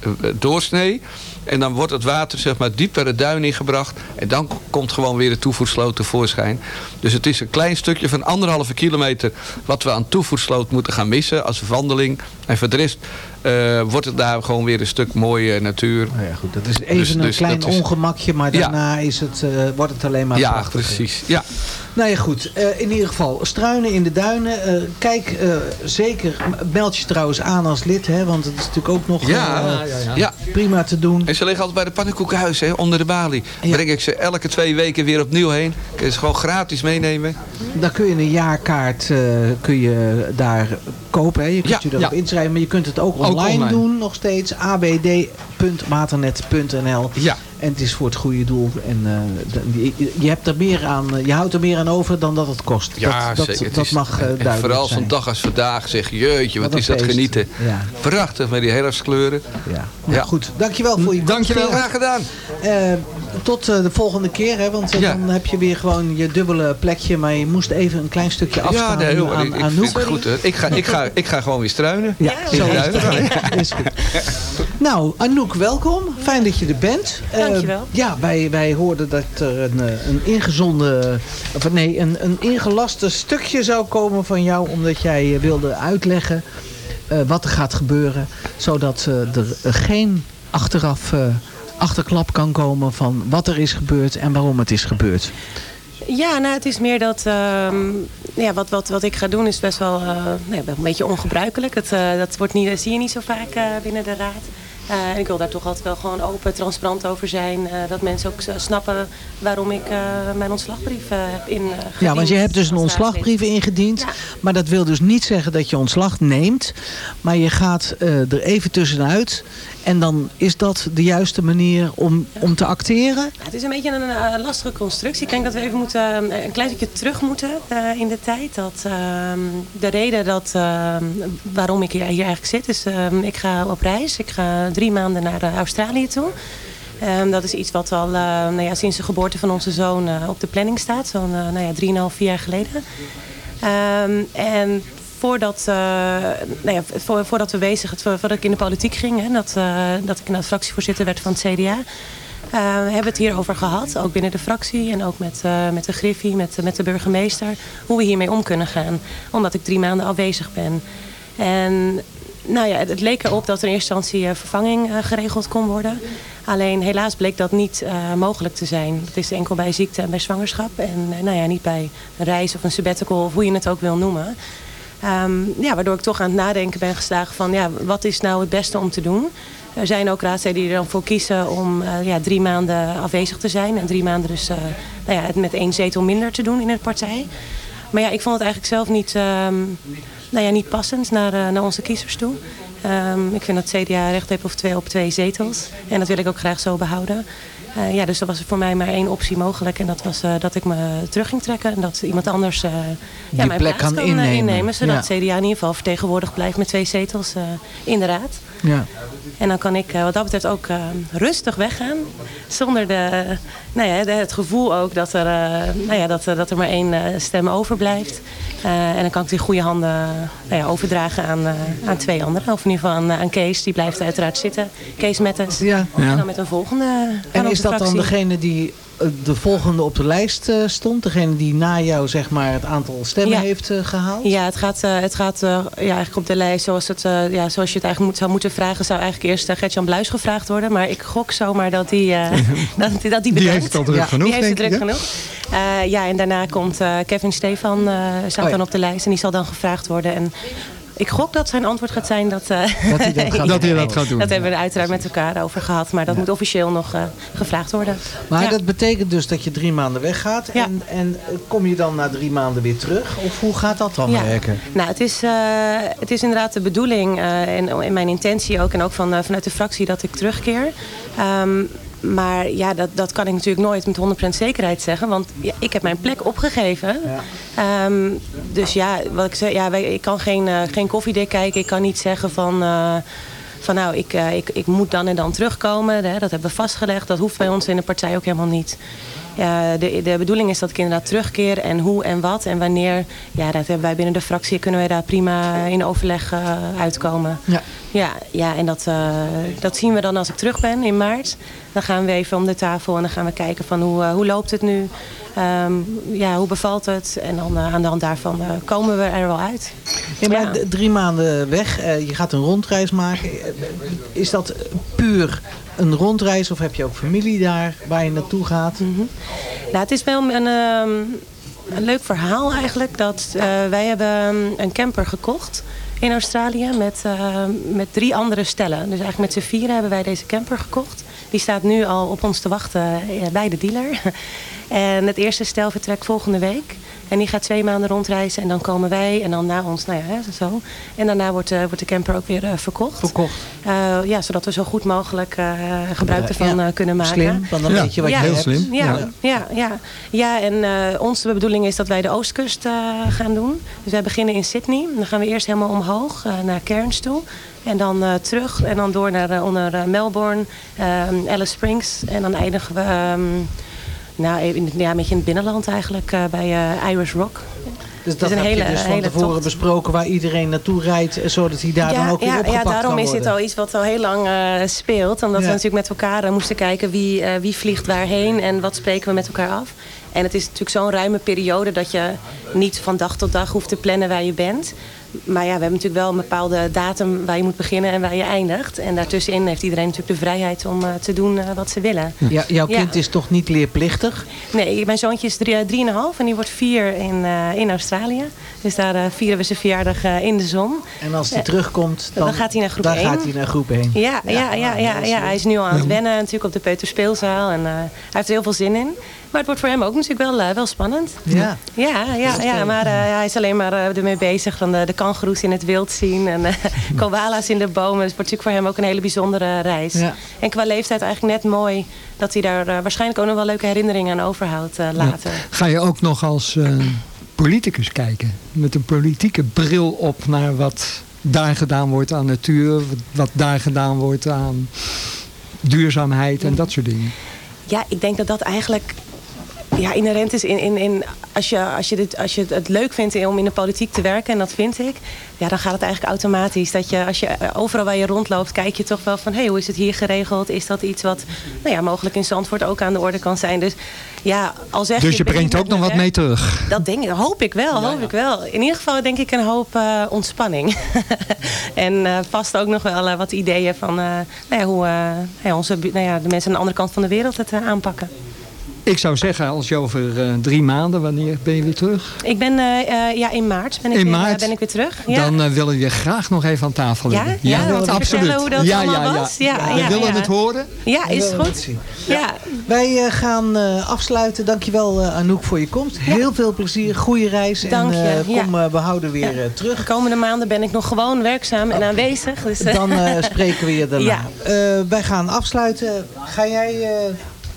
[SPEAKER 9] eh, doorsnee. En dan wordt het water zeg maar dieper de duin ingebracht. En dan komt gewoon weer de toevoersloot tevoorschijn. Dus het is een klein stukje van anderhalve kilometer... wat we aan toevoersloot moeten gaan missen als wandeling. En voor de rest eh, wordt het daar gewoon weer een stuk mooie natuur.
[SPEAKER 4] Nou ja, goed, dat is even een klein ongemakje, maar daarna is het, eh, wordt het alleen maar
[SPEAKER 9] Ja, precies. Ja.
[SPEAKER 4] Nou ja, goed. Eh, in ieder geval, struinen in de duinen. Kijk, zeker, meld je trouwens aan als lid, hè, want het is natuurlijk ook nog
[SPEAKER 9] Ja, ja, ja, ja.
[SPEAKER 4] prima te doen.
[SPEAKER 9] En ze liggen altijd bij de pannenkoekenhuis, hè, onder de balie. Breng ik ze elke twee weken weer opnieuw heen. Kun je ze gewoon gratis meenemen.
[SPEAKER 4] Dan kun je een jaarkaart kun je daar kopen. Hè. Je kunt je erop inschrijven, maar je kunt het ook
[SPEAKER 9] Ook
[SPEAKER 4] online,
[SPEAKER 9] online.
[SPEAKER 4] doen nog steeds. abd.waternet.nl
[SPEAKER 9] Ja.
[SPEAKER 4] En het is voor het goede doel. En eh, je, je, hebt er meer aan, eh, je houdt er meer aan over dan dat het kost.
[SPEAKER 9] Ja,
[SPEAKER 4] dat,
[SPEAKER 9] zeker.
[SPEAKER 4] Dat, dat
[SPEAKER 9] is-
[SPEAKER 4] mag eh,
[SPEAKER 9] en
[SPEAKER 4] duidelijk
[SPEAKER 9] vooral
[SPEAKER 4] zijn.
[SPEAKER 9] zo'n dag als vandaag zeg je, jeetje, wat, is dat
[SPEAKER 4] feest.
[SPEAKER 9] genieten.
[SPEAKER 4] Ja.
[SPEAKER 9] Prachtig met die herfstkleuren.
[SPEAKER 4] Ja. Nou, goed, dankjewel voor je
[SPEAKER 9] Dankjewel. Graag gedaan.
[SPEAKER 4] Tot de volgende keer, hè, want
[SPEAKER 9] Ja.
[SPEAKER 4] dan heb je weer gewoon je dubbele plekje. Maar je moest even een klein stukje
[SPEAKER 9] Ja,
[SPEAKER 4] afstaan
[SPEAKER 9] nee, hoor,
[SPEAKER 4] aan,
[SPEAKER 9] ik,
[SPEAKER 4] aan
[SPEAKER 9] vind het goed. Hoor. Ik, ga, ik, ga, ik ga gewoon weer struinen.
[SPEAKER 4] Ja, zo is
[SPEAKER 9] duinen.
[SPEAKER 4] het. Is goed. Nou, Anouk, welkom. Fijn dat je er bent. Eh,
[SPEAKER 11] Dankjewel.
[SPEAKER 4] ja, wij, wij hoorden dat er een, eh, een ingezonde, of nee, een, een ingelaste stukje zou komen van jou, omdat jij eh, wilde uitleggen eh, wat er gaat gebeuren, zodat eh, er eh, geen achteraf eh, achterklap kan komen van wat er is gebeurd en waarom het is gebeurd.
[SPEAKER 11] Ja, nou, het is meer dat ehm, ja, wat, wat, wat ik ga doen is best wel, eh, nou een beetje ongebruikelijk. Het, eh, dat wordt niet, dat zie je niet zo vaak eh, binnen de raad. Eh, en ik wil daar toch altijd wel gewoon open, transparant over zijn. eh, dat mensen ook s- snappen waarom ik eh, mijn ontslagbrief eh, heb ingediend.
[SPEAKER 4] Ja, want je hebt dus een ontslagbrief ingediend. Maar dat wil dus niet zeggen dat je ontslag neemt. Maar je gaat eh, er even tussenuit. En dan is dat de juiste manier om, om te acteren.
[SPEAKER 11] Ja, het is een beetje een eh, lastige constructie. Ik denk dat we even moeten, eh, een klein stukje terug moeten eh, in de tijd. Dat, ehm, de reden dat, ehm, waarom ik hier, hier eigenlijk zit is... ehm, ik ga op reis. Ik ga drie maanden naar eh, Australië toe. Ehm, dat is iets wat al eh, nou ja, sinds de geboorte van onze zoon eh, op de planning staat. Zo'n uh, nou ja, drieënhalf, vier jaar geleden. Ehm, en voordat, nou ja, voor, voordat we bezig, voordat ik in de politiek ging, hè, dat, dat ik nou fractievoorzitter werd van het CDA, hebben we het hierover gehad. Ook binnen de fractie en ook met, met de Griffie, met, met de burgemeester. Hoe we hiermee om kunnen gaan. Omdat ik drie maanden afwezig ben. En nou ja, het, het leek erop dat er in eerste instantie eh, vervanging eh, geregeld kon worden. Alleen helaas bleek dat niet eh, mogelijk te zijn. Het is enkel bij ziekte en bij zwangerschap. En nou ja, niet bij een reis of een sabbatical of hoe je het ook wil noemen. Ehm, ja, waardoor ik toch aan het nadenken ben geslagen van ja, wat is nou het beste om te doen. Er zijn ook raadsleden die er dan voor kiezen om ja, drie maanden afwezig te zijn. En drie maanden dus nou ja, het met één zetel minder te doen in de partij. Maar ja, ik vond het eigenlijk zelf niet, ehm, nou ja, niet passend naar, eh, naar onze kiezers toe. Ehm, ik vind dat CDA recht heeft op twee, op twee zetels. En dat wil ik ook graag zo behouden. Eh, ja, dus er was voor mij maar één optie mogelijk. En dat was eh, dat ik me terug ging trekken. En dat iemand anders ja, mijn
[SPEAKER 4] plek kan innemen.
[SPEAKER 11] Zodat
[SPEAKER 4] Ja.
[SPEAKER 11] CDA in ieder geval vertegenwoordigd blijft met twee zetels in de raad.
[SPEAKER 4] Ja.
[SPEAKER 11] En dan kan ik eh, wat dat betreft ook eh, rustig weggaan. Zonder de, nou ja, de- het gevoel ook dat er, eh, nou ja, dat, dat er maar één stem overblijft. En dan kan ik die goede handen nou ja, overdragen aan, aan twee anderen. Of in ieder geval aan, aan Kees, die blijft uiteraard zitten. Kees Mettes.
[SPEAKER 4] Ja.
[SPEAKER 11] En dan met een volgende
[SPEAKER 4] En is dat dan degene die de volgende op de lijst eh, stond? Degene die na jou zeg maar, het aantal stemmen
[SPEAKER 11] Ja.
[SPEAKER 4] heeft eh, gehaald?
[SPEAKER 11] Ja, het gaat, eh, het gaat eh, ja, eigenlijk op de lijst zoals, het, eh, ja, zoals je het eigenlijk moet, zou moeten vragen. Zou eigenlijk eerst uh, Gert-Jan Bluis gevraagd worden. Maar ik gok zomaar dat die, eh, dat, die- dat die
[SPEAKER 8] Die heeft het al druk
[SPEAKER 11] Ja.
[SPEAKER 8] genoeg,
[SPEAKER 11] Die heeft het druk
[SPEAKER 8] ik,
[SPEAKER 11] genoeg. Eh, ja, en daarna komt eh, Kevin Stefan, eh staat
[SPEAKER 8] Oh ja.
[SPEAKER 11] dan op de lijst. En die zal dan gevraagd worden. En ik gok dat zijn antwoord gaat zijn dat... eh,
[SPEAKER 8] Dat hij dat gaat- Dat hij dat gaat doen.
[SPEAKER 11] Dat hebben we er uiteraard met elkaar over gehad. Maar dat moet officieel nog eh, gevraagd worden.
[SPEAKER 4] Maar
[SPEAKER 11] Ja.
[SPEAKER 4] dat betekent dus dat je drie maanden weggaat. En, en kom je dan na drie maanden weer terug? Of hoe gaat dat dan
[SPEAKER 11] Ja.
[SPEAKER 4] werken?
[SPEAKER 11] Nou, het is, eh, het is inderdaad de bedoeling eh, en, en mijn intentie ook... en ook van, vanuit de fractie dat ik terugkeer. Ehm, maar ja, dat, dat kan ik natuurlijk nooit met 100% zekerheid zeggen. Want ja, ik heb mijn plek opgegeven. Ehm, dus ja, wat ik, zeg, ja wij- ik kan geen, eh, geen koffiedik kijken. Ik kan niet zeggen van... eh, van nou, ik, eh, ik, ik moet dan en dan terugkomen. Hè, dat hebben we vastgelegd. Dat hoeft bij ons in de partij ook helemaal niet. Ja, de, de bedoeling is dat ik inderdaad terugkeer. En hoe en wat en wanneer. Ja, dat hebben wij binnen de fractie. Kunnen wij daar prima in overleg eh, uitkomen.
[SPEAKER 4] Ja.
[SPEAKER 11] Ja, ja en dat, eh, dat zien we dan als ik terug ben in maart. Dan gaan we even om de tafel en dan gaan we kijken van hoe, eh, hoe loopt het nu? Ehm, ja, hoe bevalt het? En dan eh, aan de hand daarvan eh, komen we er wel uit.
[SPEAKER 4] Ja, maar drie maanden weg, eh, je gaat een rondreis maken. Eh, Is dat een rondreis of heb je ook familie daar waar je naartoe gaat?
[SPEAKER 11] Nou, het is wel een, ehm, een leuk verhaal eigenlijk. Dat, eh, wij hebben ehm, een camper gekocht in Australië met, eh, met drie andere stellen. Dus eigenlijk met z'n vieren hebben wij deze camper gekocht. Die staat nu al op ons te wachten eh, bij de dealer. En het eerste stel vertrekt volgende week. En die gaat twee maanden rondreizen en dan komen wij en dan na ons, nou ja, hè, zo. En daarna wordt, eh, wordt de camper ook weer eh, verkocht.
[SPEAKER 4] Verkocht.
[SPEAKER 11] ja, zodat we zo goed mogelijk eh, gebruik ervan
[SPEAKER 4] Ja,
[SPEAKER 11] eh, kunnen maken.
[SPEAKER 4] slim, want dan weet je wat je
[SPEAKER 11] ja,
[SPEAKER 4] hebt. Heel slim,
[SPEAKER 11] Ja,
[SPEAKER 4] ja.
[SPEAKER 11] ja, ja. ja en eh, onze bedoeling is dat wij de oostkust eh, gaan doen. Dus wij beginnen in Sydney. Dan gaan we eerst helemaal omhoog eh, naar Cairns toe. En dan eh, terug en dan door naar eh, onder eh, Melbourne, ehm, Alice Springs. En dan eindigen we ehm, nou, in, ja, een beetje in het binnenland eigenlijk, eh, bij eh, Irish Rock.
[SPEAKER 4] Dus dat
[SPEAKER 11] is een
[SPEAKER 4] heb
[SPEAKER 11] hele-
[SPEAKER 4] je dus van tevoren
[SPEAKER 11] tocht.
[SPEAKER 4] besproken waar iedereen naartoe rijdt, eh, zodat hij daar dan ook weer
[SPEAKER 11] ja,
[SPEAKER 4] opgepakt
[SPEAKER 11] ja, daarom is dit al iets wat al heel lang speelt. Omdat
[SPEAKER 4] Ja.
[SPEAKER 11] we natuurlijk met elkaar moesten kijken wie, wie vliegt waarheen en wat spreken we met elkaar af. En het is natuurlijk zo'n ruime periode dat je niet van dag tot dag hoeft te plannen waar je bent. Maar ja, we hebben natuurlijk wel een bepaalde datum waar je moet beginnen en waar je eindigt. En daartussenin heeft iedereen natuurlijk de vrijheid om eh, te doen eh, wat ze willen.
[SPEAKER 12] Ja, jouw
[SPEAKER 11] Ja.
[SPEAKER 12] kind is toch niet leerplichtig?
[SPEAKER 11] Nee, mijn zoontje is drie- eh, drieënhalf en die wordt vier in, eh, in Australië. Dus daar eh, vieren we zijn verjaardag eh, in de zon.
[SPEAKER 12] En als hij terugkomt, dan,
[SPEAKER 11] dan gaat hij naar groep
[SPEAKER 12] dan
[SPEAKER 11] 1.
[SPEAKER 12] gaat hij naar groep 1.
[SPEAKER 11] Ja, ja, ja, ja, ja, hij is nu al aan het wennen natuurlijk op de Peuterspeelzaal. En eh, hij heeft er heel veel zin in. Maar het wordt voor hem ook natuurlijk wel, wel spannend.
[SPEAKER 12] Ja.
[SPEAKER 11] Ja, ja, ja maar eh, hij is alleen maar ermee bezig van de, de kangoeroes in het wild zien. En eh koala's in de bomen. Dus het wordt natuurlijk voor hem ook een hele bijzondere reis.
[SPEAKER 5] Ja.
[SPEAKER 11] En qua leeftijd eigenlijk net mooi dat hij daar eh, waarschijnlijk ook nog wel leuke herinneringen aan overhoudt eh, later.
[SPEAKER 5] Ga je ook nog als politicus kijken? Met een politieke bril op naar wat daar gedaan wordt aan natuur. Wat daar gedaan wordt aan duurzaamheid en dat soort dingen.
[SPEAKER 11] Ja, ik denk dat dat eigenlijk ja, inherent is in, in, in als, je, als, je dit, als je het leuk vindt om in de politiek te werken, en dat vind ik, ja, dan gaat het eigenlijk automatisch. Dat je, als je eh, overal waar je rondloopt, kijk je toch wel van, hé, hey, hoe is het hier geregeld? Is dat iets wat nou ja, mogelijk in Zandvoort ook aan de orde kan zijn? Dus ja, al zeg
[SPEAKER 5] Dus je brengt ook nog wat mee terug.
[SPEAKER 11] Dat denk ik, hoop ik wel, hoop ik wel. In ieder geval denk ik een hoop eh, ontspanning. en eh, vast ook nog wel wat ideeën van nou ja, hoe ja, onze, nou ja, de mensen aan de andere kant van de wereld het aanpakken.
[SPEAKER 5] Ik zou zeggen, als je over eh, drie maanden, wanneer ben je weer terug?
[SPEAKER 11] Ik ben eh, eh, ja, in maart ben ik,
[SPEAKER 5] In
[SPEAKER 11] weer,
[SPEAKER 5] maart?
[SPEAKER 11] ben ik weer terug. Ja.
[SPEAKER 5] Dan willen we je graag nog even aan tafel
[SPEAKER 11] Ja?
[SPEAKER 5] hebben.
[SPEAKER 11] Ja, want we vertellen hoe dat
[SPEAKER 5] ja,
[SPEAKER 11] allemaal
[SPEAKER 5] ja, ja.
[SPEAKER 11] was. Ja,
[SPEAKER 5] we
[SPEAKER 11] ja,
[SPEAKER 5] willen
[SPEAKER 11] ja.
[SPEAKER 5] het horen.
[SPEAKER 11] Ja, is
[SPEAKER 12] We
[SPEAKER 11] goed. Ja.
[SPEAKER 12] Wij gaan eh, afsluiten. Dankjewel Anouk voor je komst. Heel veel plezier. Goede reis.
[SPEAKER 11] Dank
[SPEAKER 12] en
[SPEAKER 11] je,
[SPEAKER 12] eh,
[SPEAKER 11] ja.
[SPEAKER 12] kom eh, behouden weer eh, terug.
[SPEAKER 11] De komende maanden ben ik nog gewoon werkzaam en aanwezig. Dus,
[SPEAKER 12] Dan eh, spreken we je daarna.
[SPEAKER 11] Ja.
[SPEAKER 12] Eh, wij gaan afsluiten. Ga jij eh,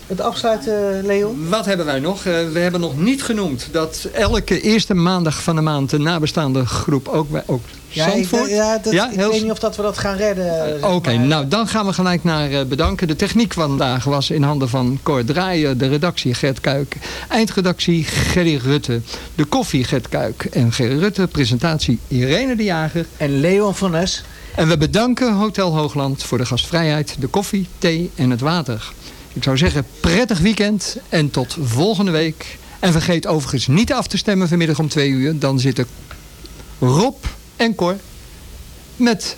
[SPEAKER 12] het afsluiten, Leon?
[SPEAKER 5] Wat hebben wij nog? Eh, we hebben nog niet genoemd dat elke eerste maandag van de maand de nabestaande groep ook bij ook
[SPEAKER 12] Ja, ik, ja, dat,
[SPEAKER 5] Ja,
[SPEAKER 12] ik
[SPEAKER 5] heel
[SPEAKER 12] weet niet of dat we dat gaan redden. eh,
[SPEAKER 5] Oké, nou dan gaan we gelijk naar eh, bedanken. De techniek vandaag was in handen van Cor Draaien, de redactie Gert Kuik, eindredactie Gerry Rutte, de koffie Gert Kuik en Gerry Rutte, presentatie Irene de Jager.
[SPEAKER 12] En Leon van Nes.
[SPEAKER 5] En we bedanken Hotel Hoogland voor de gastvrijheid, de koffie, thee en het water. Ik zou zeggen, prettig weekend en tot volgende week. En vergeet overigens niet af te stemmen vanmiddag om twee uur. Dan zitten Rob en Cor met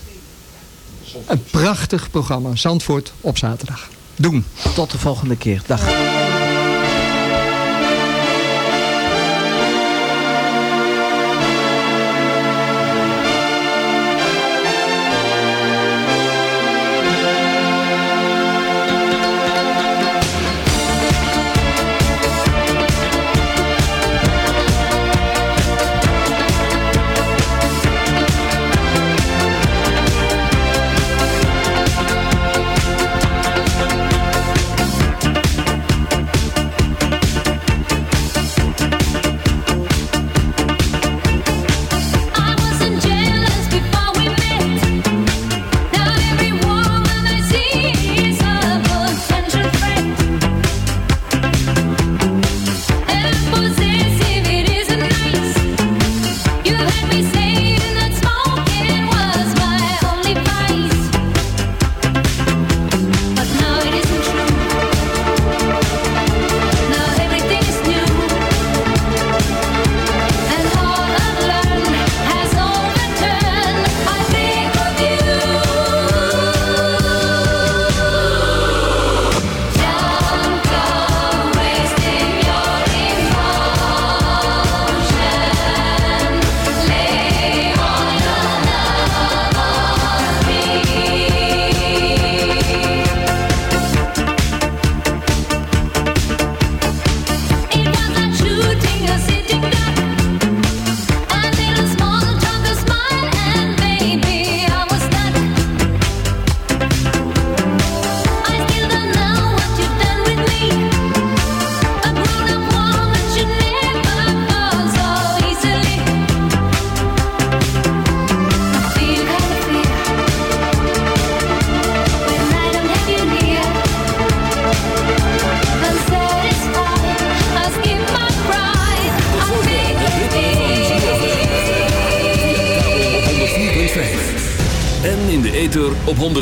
[SPEAKER 5] een prachtig programma. Zandvoort op zaterdag. Doen.
[SPEAKER 12] Tot de volgende keer. Dag.